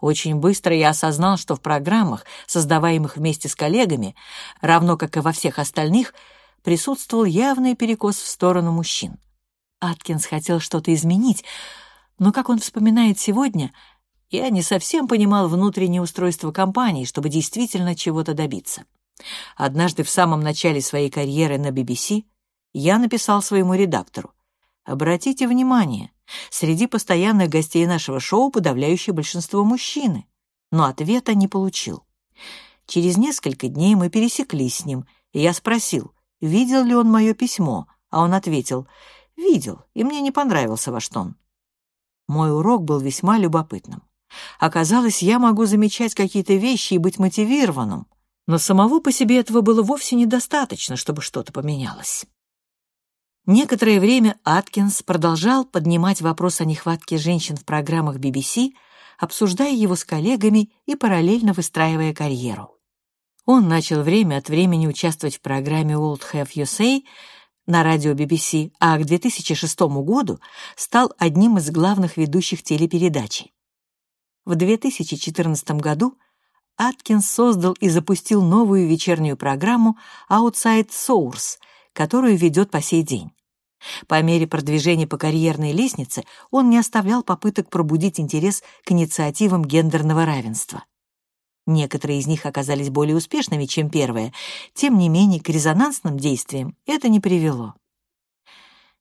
Очень быстро я осознал, что в программах, создаваемых вместе с коллегами, равно как и во всех остальных, присутствовал явный перекос в сторону мужчин. Аткинс хотел что-то изменить, но, как он вспоминает сегодня, я не совсем понимал внутреннее устройство компании, чтобы действительно чего-то добиться. Однажды в самом начале своей карьеры на BBC я написал своему редактору «Обратите внимание, среди постоянных гостей нашего шоу подавляющее большинство мужчины», но ответа не получил. Через несколько дней мы пересеклись с ним, и я спросил, видел ли он мое письмо, а он ответил «Видел, и мне не понравился ваш тон». Мой урок был весьма любопытным. Оказалось, я могу замечать какие-то вещи и быть мотивированным, но самого по себе этого было вовсе недостаточно, чтобы что-то поменялось. Некоторое время Аткинс продолжал поднимать вопрос о нехватке женщин в программах BBC, обсуждая его с коллегами и параллельно выстраивая карьеру. Он начал время от времени участвовать в программе World Have Say на радио BBC, а к 2006 году стал одним из главных ведущих телепередачи. В 2014 году Аткинс создал и запустил новую вечернюю программу Outside Source, которую ведет по сей день. По мере продвижения по карьерной лестнице он не оставлял попыток пробудить интерес к инициативам гендерного равенства. Некоторые из них оказались более успешными, чем первые, тем не менее к резонансным действиям это не привело.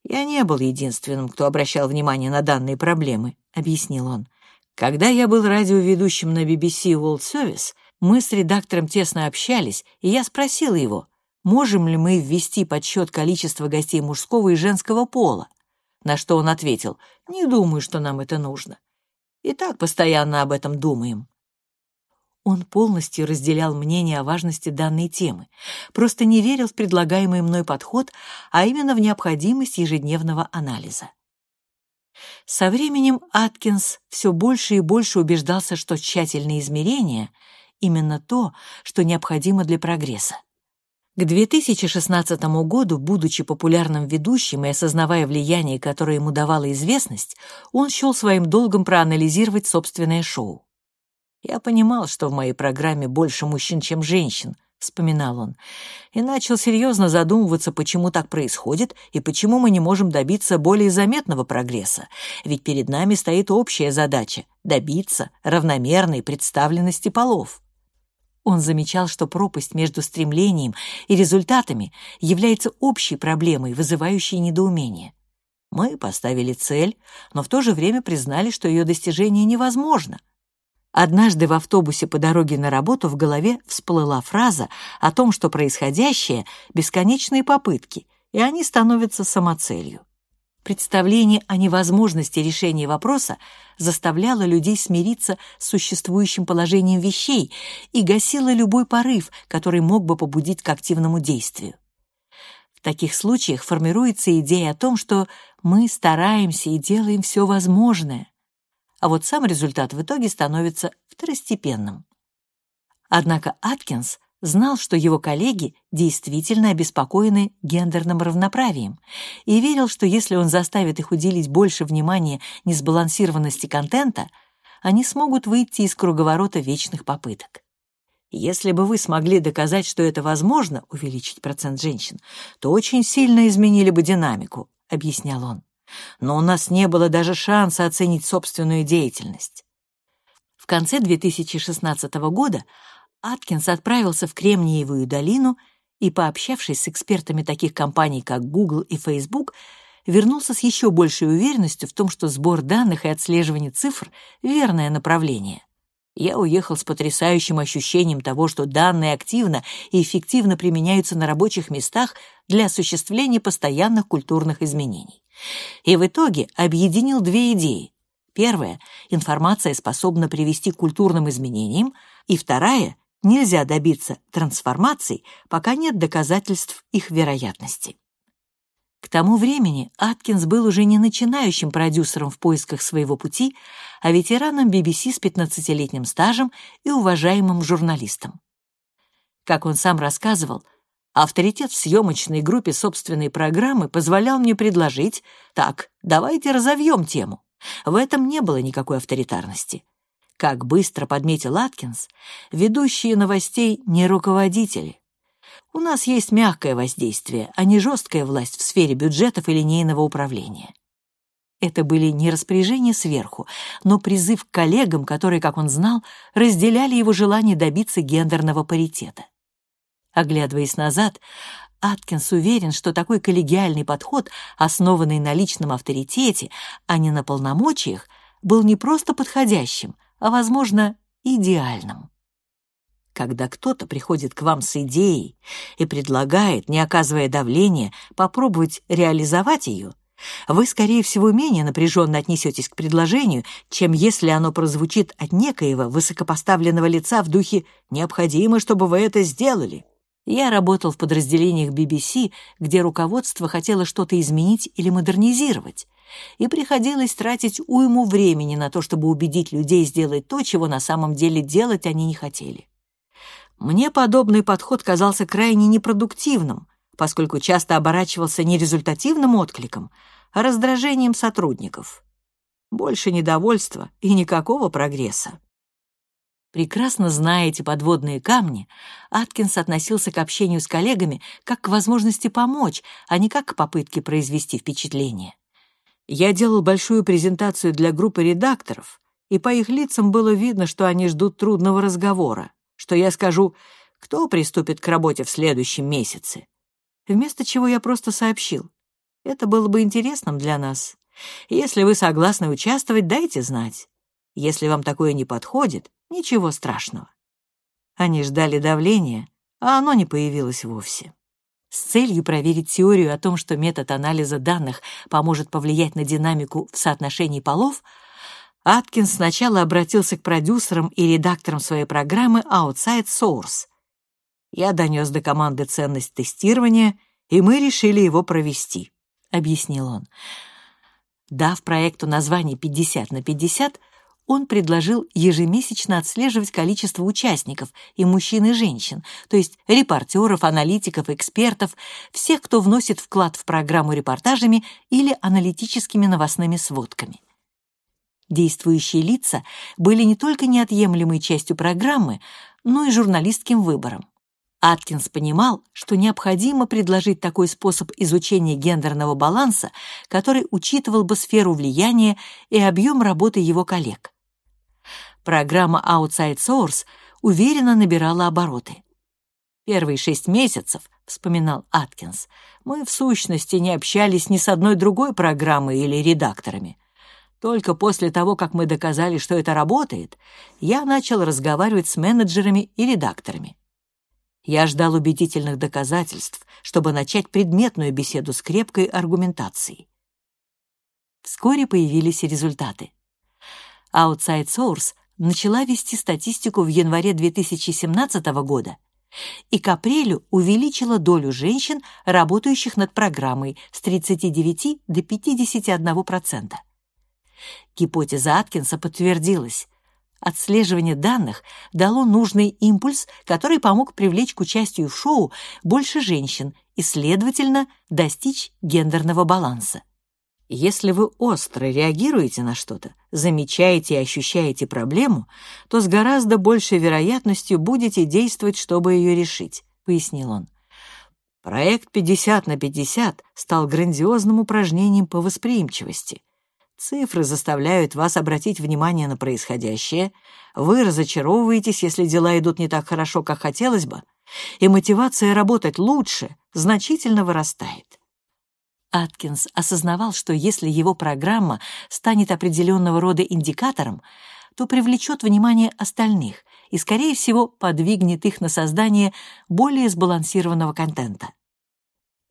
«Я не был единственным, кто обращал внимание на данные проблемы», — объяснил он. Когда я был радиоведущим на BBC World Service, мы с редактором тесно общались, и я спросил его, можем ли мы ввести подсчет количества гостей мужского и женского пола, на что он ответил, не думаю, что нам это нужно. И так постоянно об этом думаем. Он полностью разделял мнение о важности данной темы, просто не верил в предлагаемый мной подход, а именно в необходимость ежедневного анализа. Со временем Аткинс все больше и больше убеждался, что тщательные измерения — именно то, что необходимо для прогресса. К 2016 году, будучи популярным ведущим и осознавая влияние, которое ему давала известность, он счел своим долгом проанализировать собственное шоу. Я понимал, что в моей программе больше мужчин, чем женщин, — вспоминал он, и начал серьезно задумываться, почему так происходит и почему мы не можем добиться более заметного прогресса, ведь перед нами стоит общая задача — добиться равномерной представленности полов. Он замечал, что пропасть между стремлением и результатами является общей проблемой, вызывающей недоумение. Мы поставили цель, но в то же время признали, что ее достижение невозможно — Однажды в автобусе по дороге на работу в голове всплыла фраза о том, что происходящее — бесконечные попытки, и они становятся самоцелью. Представление о невозможности решения вопроса заставляло людей смириться с существующим положением вещей и гасило любой порыв, который мог бы побудить к активному действию. В таких случаях формируется идея о том, что мы стараемся и делаем все возможное, а вот сам результат в итоге становится второстепенным. Однако Аткинс знал, что его коллеги действительно обеспокоены гендерным равноправием и верил, что если он заставит их уделить больше внимания несбалансированности контента, они смогут выйти из круговорота вечных попыток. Если бы вы смогли доказать, что это возможно, увеличить процент женщин, то очень сильно изменили бы динамику, объяснял он но у нас не было даже шанса оценить собственную деятельность. В конце 2016 года Аткинс отправился в Кремниевую долину и, пообщавшись с экспертами таких компаний, как Google и Facebook, вернулся с еще большей уверенностью в том, что сбор данных и отслеживание цифр — верное направление. Я уехал с потрясающим ощущением того, что данные активно и эффективно применяются на рабочих местах для осуществления постоянных культурных изменений. И в итоге объединил две идеи. Первая — информация способна привести к культурным изменениям, и вторая — нельзя добиться трансформаций, пока нет доказательств их вероятности. К тому времени Аткинс был уже не начинающим продюсером в поисках своего пути, а ветераном BBC с 15-летним стажем и уважаемым журналистом. Как он сам рассказывал, авторитет в съемочной группе собственной программы позволял мне предложить «Так, давайте разовьем тему». В этом не было никакой авторитарности. Как быстро подметил Аткинс, ведущие новостей не руководители, у нас есть мягкое воздействие, а не жесткая власть в сфере бюджетов и линейного управления. Это были не распоряжения сверху, но призыв к коллегам, которые, как он знал, разделяли его желание добиться гендерного паритета. Оглядываясь назад, Аткинс уверен, что такой коллегиальный подход, основанный на личном авторитете, а не на полномочиях, был не просто подходящим, а, возможно, идеальным. Когда кто-то приходит к вам с идеей и предлагает, не оказывая давления, попробовать реализовать ее, вы, скорее всего, менее напряженно отнесетесь к предложению, чем если оно прозвучит от некоего высокопоставленного лица в духе «необходимо, чтобы вы это сделали». Я работал в подразделениях BBC, где руководство хотело что-то изменить или модернизировать, и приходилось тратить уйму времени на то, чтобы убедить людей сделать то, чего на самом деле делать они не хотели. Мне подобный подход казался крайне непродуктивным, поскольку часто оборачивался не результативным откликом, раздражением сотрудников. Больше недовольства и никакого прогресса. Прекрасно зная эти подводные камни, Аткинс относился к общению с коллегами как к возможности помочь, а не как к попытке произвести впечатление. Я делал большую презентацию для группы редакторов, и по их лицам было видно, что они ждут трудного разговора что я скажу, кто приступит к работе в следующем месяце. Вместо чего я просто сообщил. Это было бы интересным для нас. Если вы согласны участвовать, дайте знать. Если вам такое не подходит, ничего страшного. Они ждали давления, а оно не появилось вовсе. С целью проверить теорию о том, что метод анализа данных поможет повлиять на динамику в соотношении полов, Аткинс сначала обратился к продюсерам и редакторам своей программы Outside Source. Я донес до команды ценность тестирования, и мы решили его провести, — объяснил он. Дав проекту название «50 на 50», он предложил ежемесячно отслеживать количество участников, и мужчин, и женщин, то есть репортеров, аналитиков, экспертов, всех, кто вносит вклад в программу репортажами или аналитическими новостными сводками. Действующие лица были не только неотъемлемой частью программы, но и журналистским выбором. Аткинс понимал, что необходимо предложить такой способ изучения гендерного баланса, который учитывал бы сферу влияния и объем работы его коллег. Программа Outside Source уверенно набирала обороты. «Первые шесть месяцев», — вспоминал Аткинс, «мы в сущности не общались ни с одной другой программой или редакторами. Только после того, как мы доказали, что это работает, я начал разговаривать с менеджерами и редакторами. Я ждал убедительных доказательств, чтобы начать предметную беседу с крепкой аргументацией. Вскоре появились результаты. Outside Source начала вести статистику в январе 2017 года и к апрелю увеличила долю женщин, работающих над программой с 39 до 51%. Гипотеза Аткинса подтвердилась. Отслеживание данных дало нужный импульс, который помог привлечь к участию в шоу больше женщин и, следовательно, достичь гендерного баланса. Если вы остро реагируете на что-то, замечаете и ощущаете проблему, то с гораздо большей вероятностью будете действовать, чтобы ее решить, пояснил он. Проект 50 на 50 стал грандиозным упражнением по восприимчивости. Цифры заставляют вас обратить внимание на происходящее, вы разочаровываетесь, если дела идут не так хорошо, как хотелось бы, и мотивация работать лучше значительно вырастает. Аткинс осознавал, что если его программа станет определенного рода индикатором, то привлечет внимание остальных и, скорее всего, подвигнет их на создание более сбалансированного контента.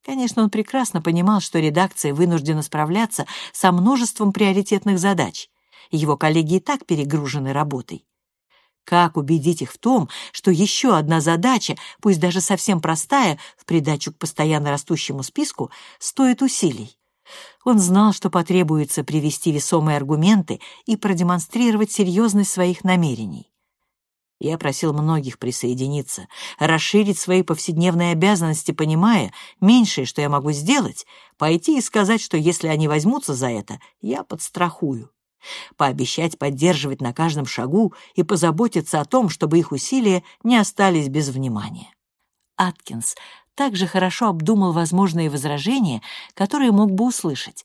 Конечно, он прекрасно понимал, что редакция вынуждена справляться со множеством приоритетных задач. Его коллеги и так перегружены работой. Как убедить их в том, что еще одна задача, пусть даже совсем простая, в придачу к постоянно растущему списку, стоит усилий? Он знал, что потребуется привести весомые аргументы и продемонстрировать серьезность своих намерений. Я просил многих присоединиться, расширить свои повседневные обязанности, понимая, меньшее, что я могу сделать, пойти и сказать, что если они возьмутся за это, я подстрахую пообещать поддерживать на каждом шагу и позаботиться о том, чтобы их усилия не остались без внимания. Аткинс также хорошо обдумал возможные возражения, которые мог бы услышать.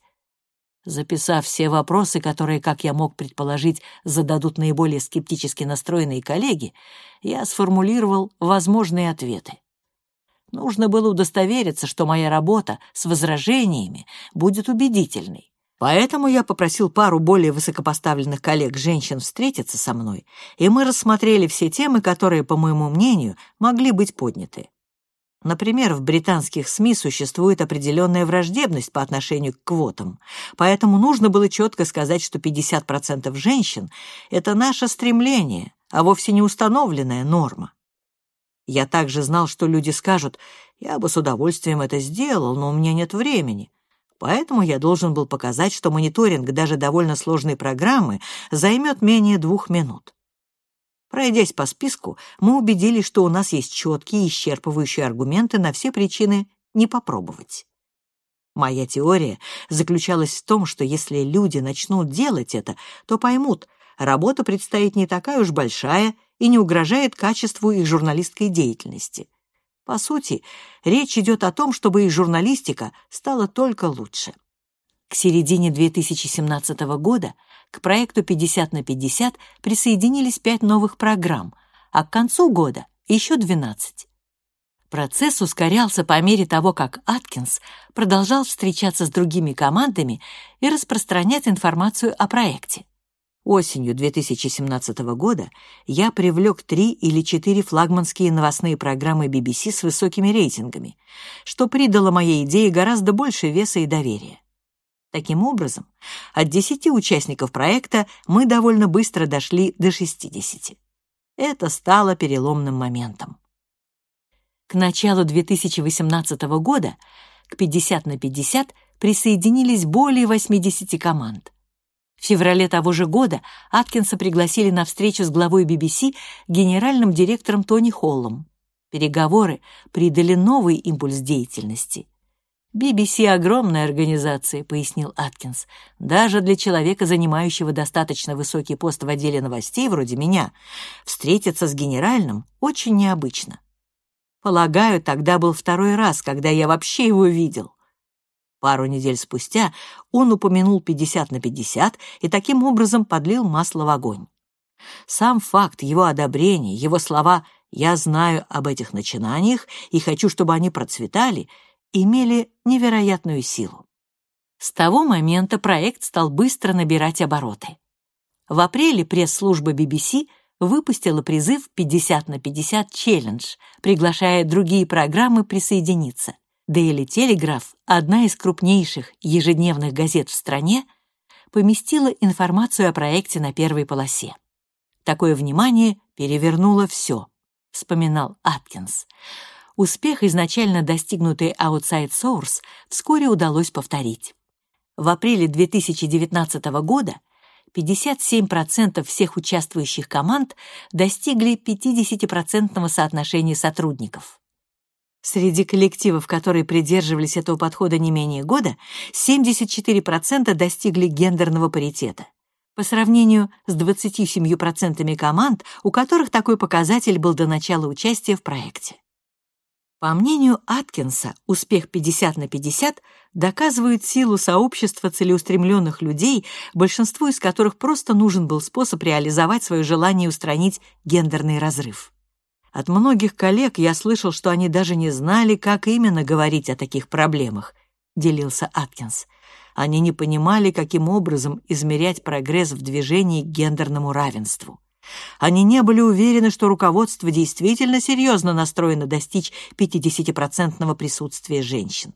Записав все вопросы, которые, как я мог предположить, зададут наиболее скептически настроенные коллеги, я сформулировал возможные ответы. Нужно было удостовериться, что моя работа с возражениями будет убедительной. Поэтому я попросил пару более высокопоставленных коллег-женщин встретиться со мной, и мы рассмотрели все темы, которые, по моему мнению, могли быть подняты. Например, в британских СМИ существует определенная враждебность по отношению к квотам, поэтому нужно было четко сказать, что 50% женщин — это наше стремление, а вовсе не установленная норма. Я также знал, что люди скажут, я бы с удовольствием это сделал, но у меня нет времени. Поэтому я должен был показать, что мониторинг даже довольно сложной программы займет менее двух минут. Пройдясь по списку, мы убедились, что у нас есть четкие и исчерпывающие аргументы на все причины не попробовать. Моя теория заключалась в том, что если люди начнут делать это, то поймут, работа предстоит не такая уж большая и не угрожает качеству их журналистской деятельности. По сути, речь идет о том, чтобы их журналистика стала только лучше. К середине 2017 года к проекту 50 на 50 присоединились пять новых программ, а к концу года еще 12. Процесс ускорялся по мере того, как Аткинс продолжал встречаться с другими командами и распространять информацию о проекте. Осенью 2017 года я привлек три или четыре флагманские новостные программы BBC с высокими рейтингами, что придало моей идее гораздо больше веса и доверия. Таким образом, от 10 участников проекта мы довольно быстро дошли до 60. Это стало переломным моментом. К началу 2018 года к 50 на 50 присоединились более 80 команд. В феврале того же года Аткинса пригласили на встречу с главой BBC генеральным директором Тони Холлом. Переговоры придали новый импульс деятельности. BBC — огромная организация, пояснил Аткинс. Даже для человека, занимающего достаточно высокий пост в отделе новостей, вроде меня, встретиться с генеральным очень необычно. Полагаю, тогда был второй раз, когда я вообще его видел. Пару недель спустя он упомянул 50 на 50 и таким образом подлил масло в огонь. Сам факт его одобрения, его слова «я знаю об этих начинаниях и хочу, чтобы они процветали» имели невероятную силу. С того момента проект стал быстро набирать обороты. В апреле пресс-служба BBC выпустила призыв 50 на 50 челлендж, приглашая другие программы присоединиться. Daily Telegraph, одна из крупнейших ежедневных газет в стране, поместила информацию о проекте на первой полосе. Такое внимание перевернуло все, вспоминал Аткинс. Успех, изначально достигнутый Outside Source, вскоре удалось повторить. В апреле 2019 года 57% всех участвующих команд достигли 50% соотношения сотрудников. Среди коллективов, которые придерживались этого подхода не менее года, 74% достигли гендерного паритета. По сравнению с 27% команд, у которых такой показатель был до начала участия в проекте. По мнению Аткинса, успех 50 на 50 доказывает силу сообщества целеустремленных людей, большинству из которых просто нужен был способ реализовать свое желание устранить гендерный разрыв. От многих коллег я слышал, что они даже не знали, как именно говорить о таких проблемах, делился Аткинс. Они не понимали, каким образом измерять прогресс в движении к гендерному равенству. Они не были уверены, что руководство действительно серьезно настроено достичь 50% присутствия женщин.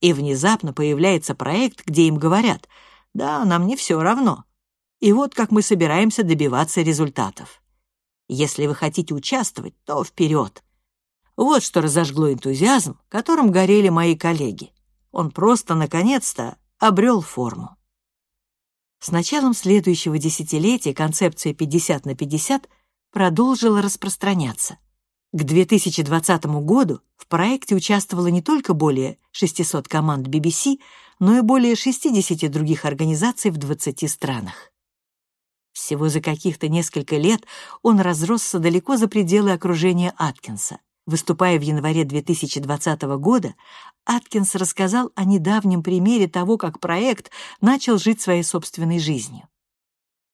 И внезапно появляется проект, где им говорят «Да, нам не все равно». И вот как мы собираемся добиваться результатов. Если вы хотите участвовать, то вперед. Вот что разожгло энтузиазм, которым горели мои коллеги. Он просто, наконец-то, обрел форму. С началом следующего десятилетия концепция 50 на 50 продолжила распространяться. К 2020 году в проекте участвовало не только более 600 команд BBC, но и более 60 других организаций в 20 странах. Всего за каких-то несколько лет он разросся далеко за пределы окружения Аткинса. Выступая в январе 2020 года, Аткинс рассказал о недавнем примере того, как проект начал жить своей собственной жизнью.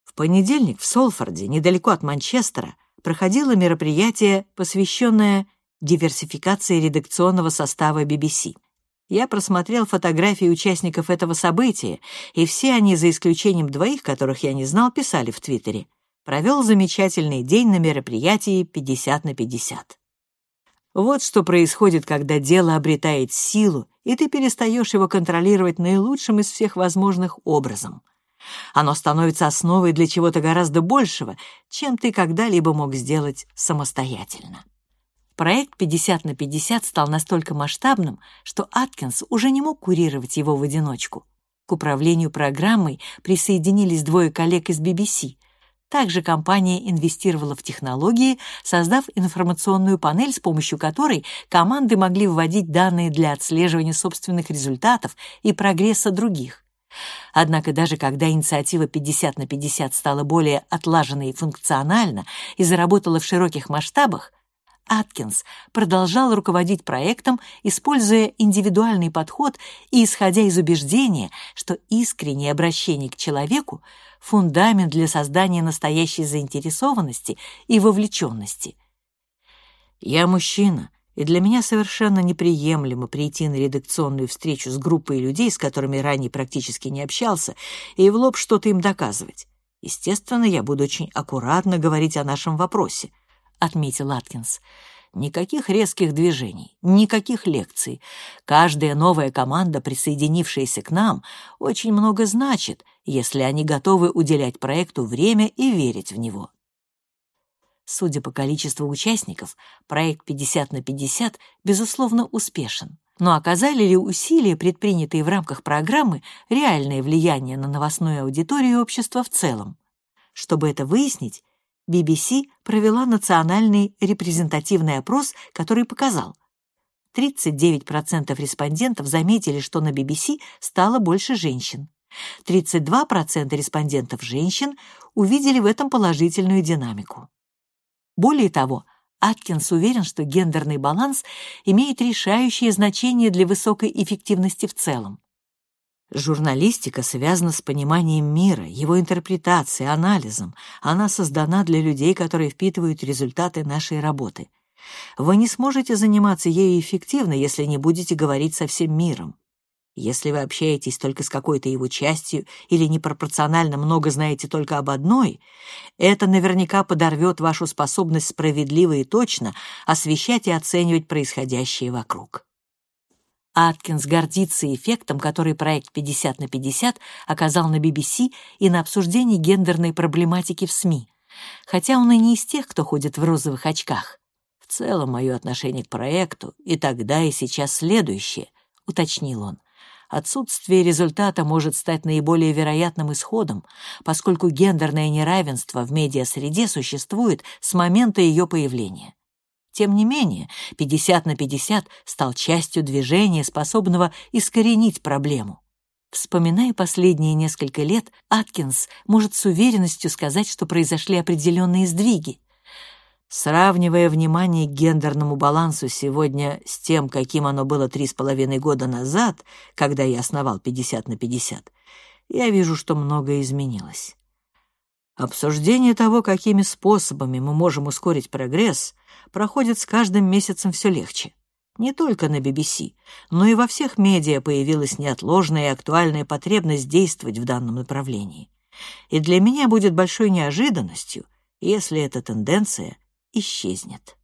В понедельник в Солфорде, недалеко от Манчестера, проходило мероприятие, посвященное диверсификации редакционного состава BBC. Я просмотрел фотографии участников этого события, и все они, за исключением двоих, которых я не знал, писали в Твиттере. Провел замечательный день на мероприятии 50 на 50. Вот что происходит, когда дело обретает силу, и ты перестаешь его контролировать наилучшим из всех возможных образом. Оно становится основой для чего-то гораздо большего, чем ты когда-либо мог сделать самостоятельно. Проект 50 на 50 стал настолько масштабным, что Аткинс уже не мог курировать его в одиночку. К управлению программой присоединились двое коллег из BBC, также компания инвестировала в технологии, создав информационную панель, с помощью которой команды могли вводить данные для отслеживания собственных результатов и прогресса других. Однако даже когда инициатива 50 на 50 стала более отлаженной и функциональна и заработала в широких масштабах, Аткинс продолжал руководить проектом, используя индивидуальный подход и исходя из убеждения, что искреннее обращение к человеку — фундамент для создания настоящей заинтересованности и вовлеченности. «Я мужчина, и для меня совершенно неприемлемо прийти на редакционную встречу с группой людей, с которыми ранее практически не общался, и в лоб что-то им доказывать. Естественно, я буду очень аккуратно говорить о нашем вопросе», — отметил Аткинс. Никаких резких движений, никаких лекций. Каждая новая команда, присоединившаяся к нам, очень много значит, если они готовы уделять проекту время и верить в него. Судя по количеству участников, проект 50 на 50 безусловно успешен. Но оказали ли усилия, предпринятые в рамках программы, реальное влияние на новостную аудиторию общества в целом? Чтобы это выяснить, BBC провела национальный репрезентативный опрос, который показал, 39% респондентов заметили, что на BBC стало больше женщин. 32% респондентов женщин увидели в этом положительную динамику. Более того, Аткинс уверен, что гендерный баланс имеет решающее значение для высокой эффективности в целом. Журналистика связана с пониманием мира, его интерпретацией, анализом. Она создана для людей, которые впитывают результаты нашей работы. Вы не сможете заниматься ею эффективно, если не будете говорить со всем миром. Если вы общаетесь только с какой-то его частью или непропорционально много знаете только об одной, это наверняка подорвет вашу способность справедливо и точно освещать и оценивать происходящее вокруг. Аткинс гордится эффектом, который проект 50 на 50 оказал на BBC и на обсуждении гендерной проблематики в СМИ, хотя он и не из тех, кто ходит в розовых очках. В целом, мое отношение к проекту и тогда, и сейчас следующее, уточнил он. Отсутствие результата может стать наиболее вероятным исходом, поскольку гендерное неравенство в медиасреде существует с момента ее появления. Тем не менее, 50 на 50 стал частью движения, способного искоренить проблему. Вспоминая последние несколько лет, Аткинс может с уверенностью сказать, что произошли определенные сдвиги. Сравнивая внимание к гендерному балансу сегодня с тем, каким оно было три с половиной года назад, когда я основал 50 на 50, я вижу, что многое изменилось. Обсуждение того, какими способами мы можем ускорить прогресс, проходит с каждым месяцем все легче. Не только на BBC, но и во всех медиа появилась неотложная и актуальная потребность действовать в данном направлении. И для меня будет большой неожиданностью, если эта тенденция исчезнет.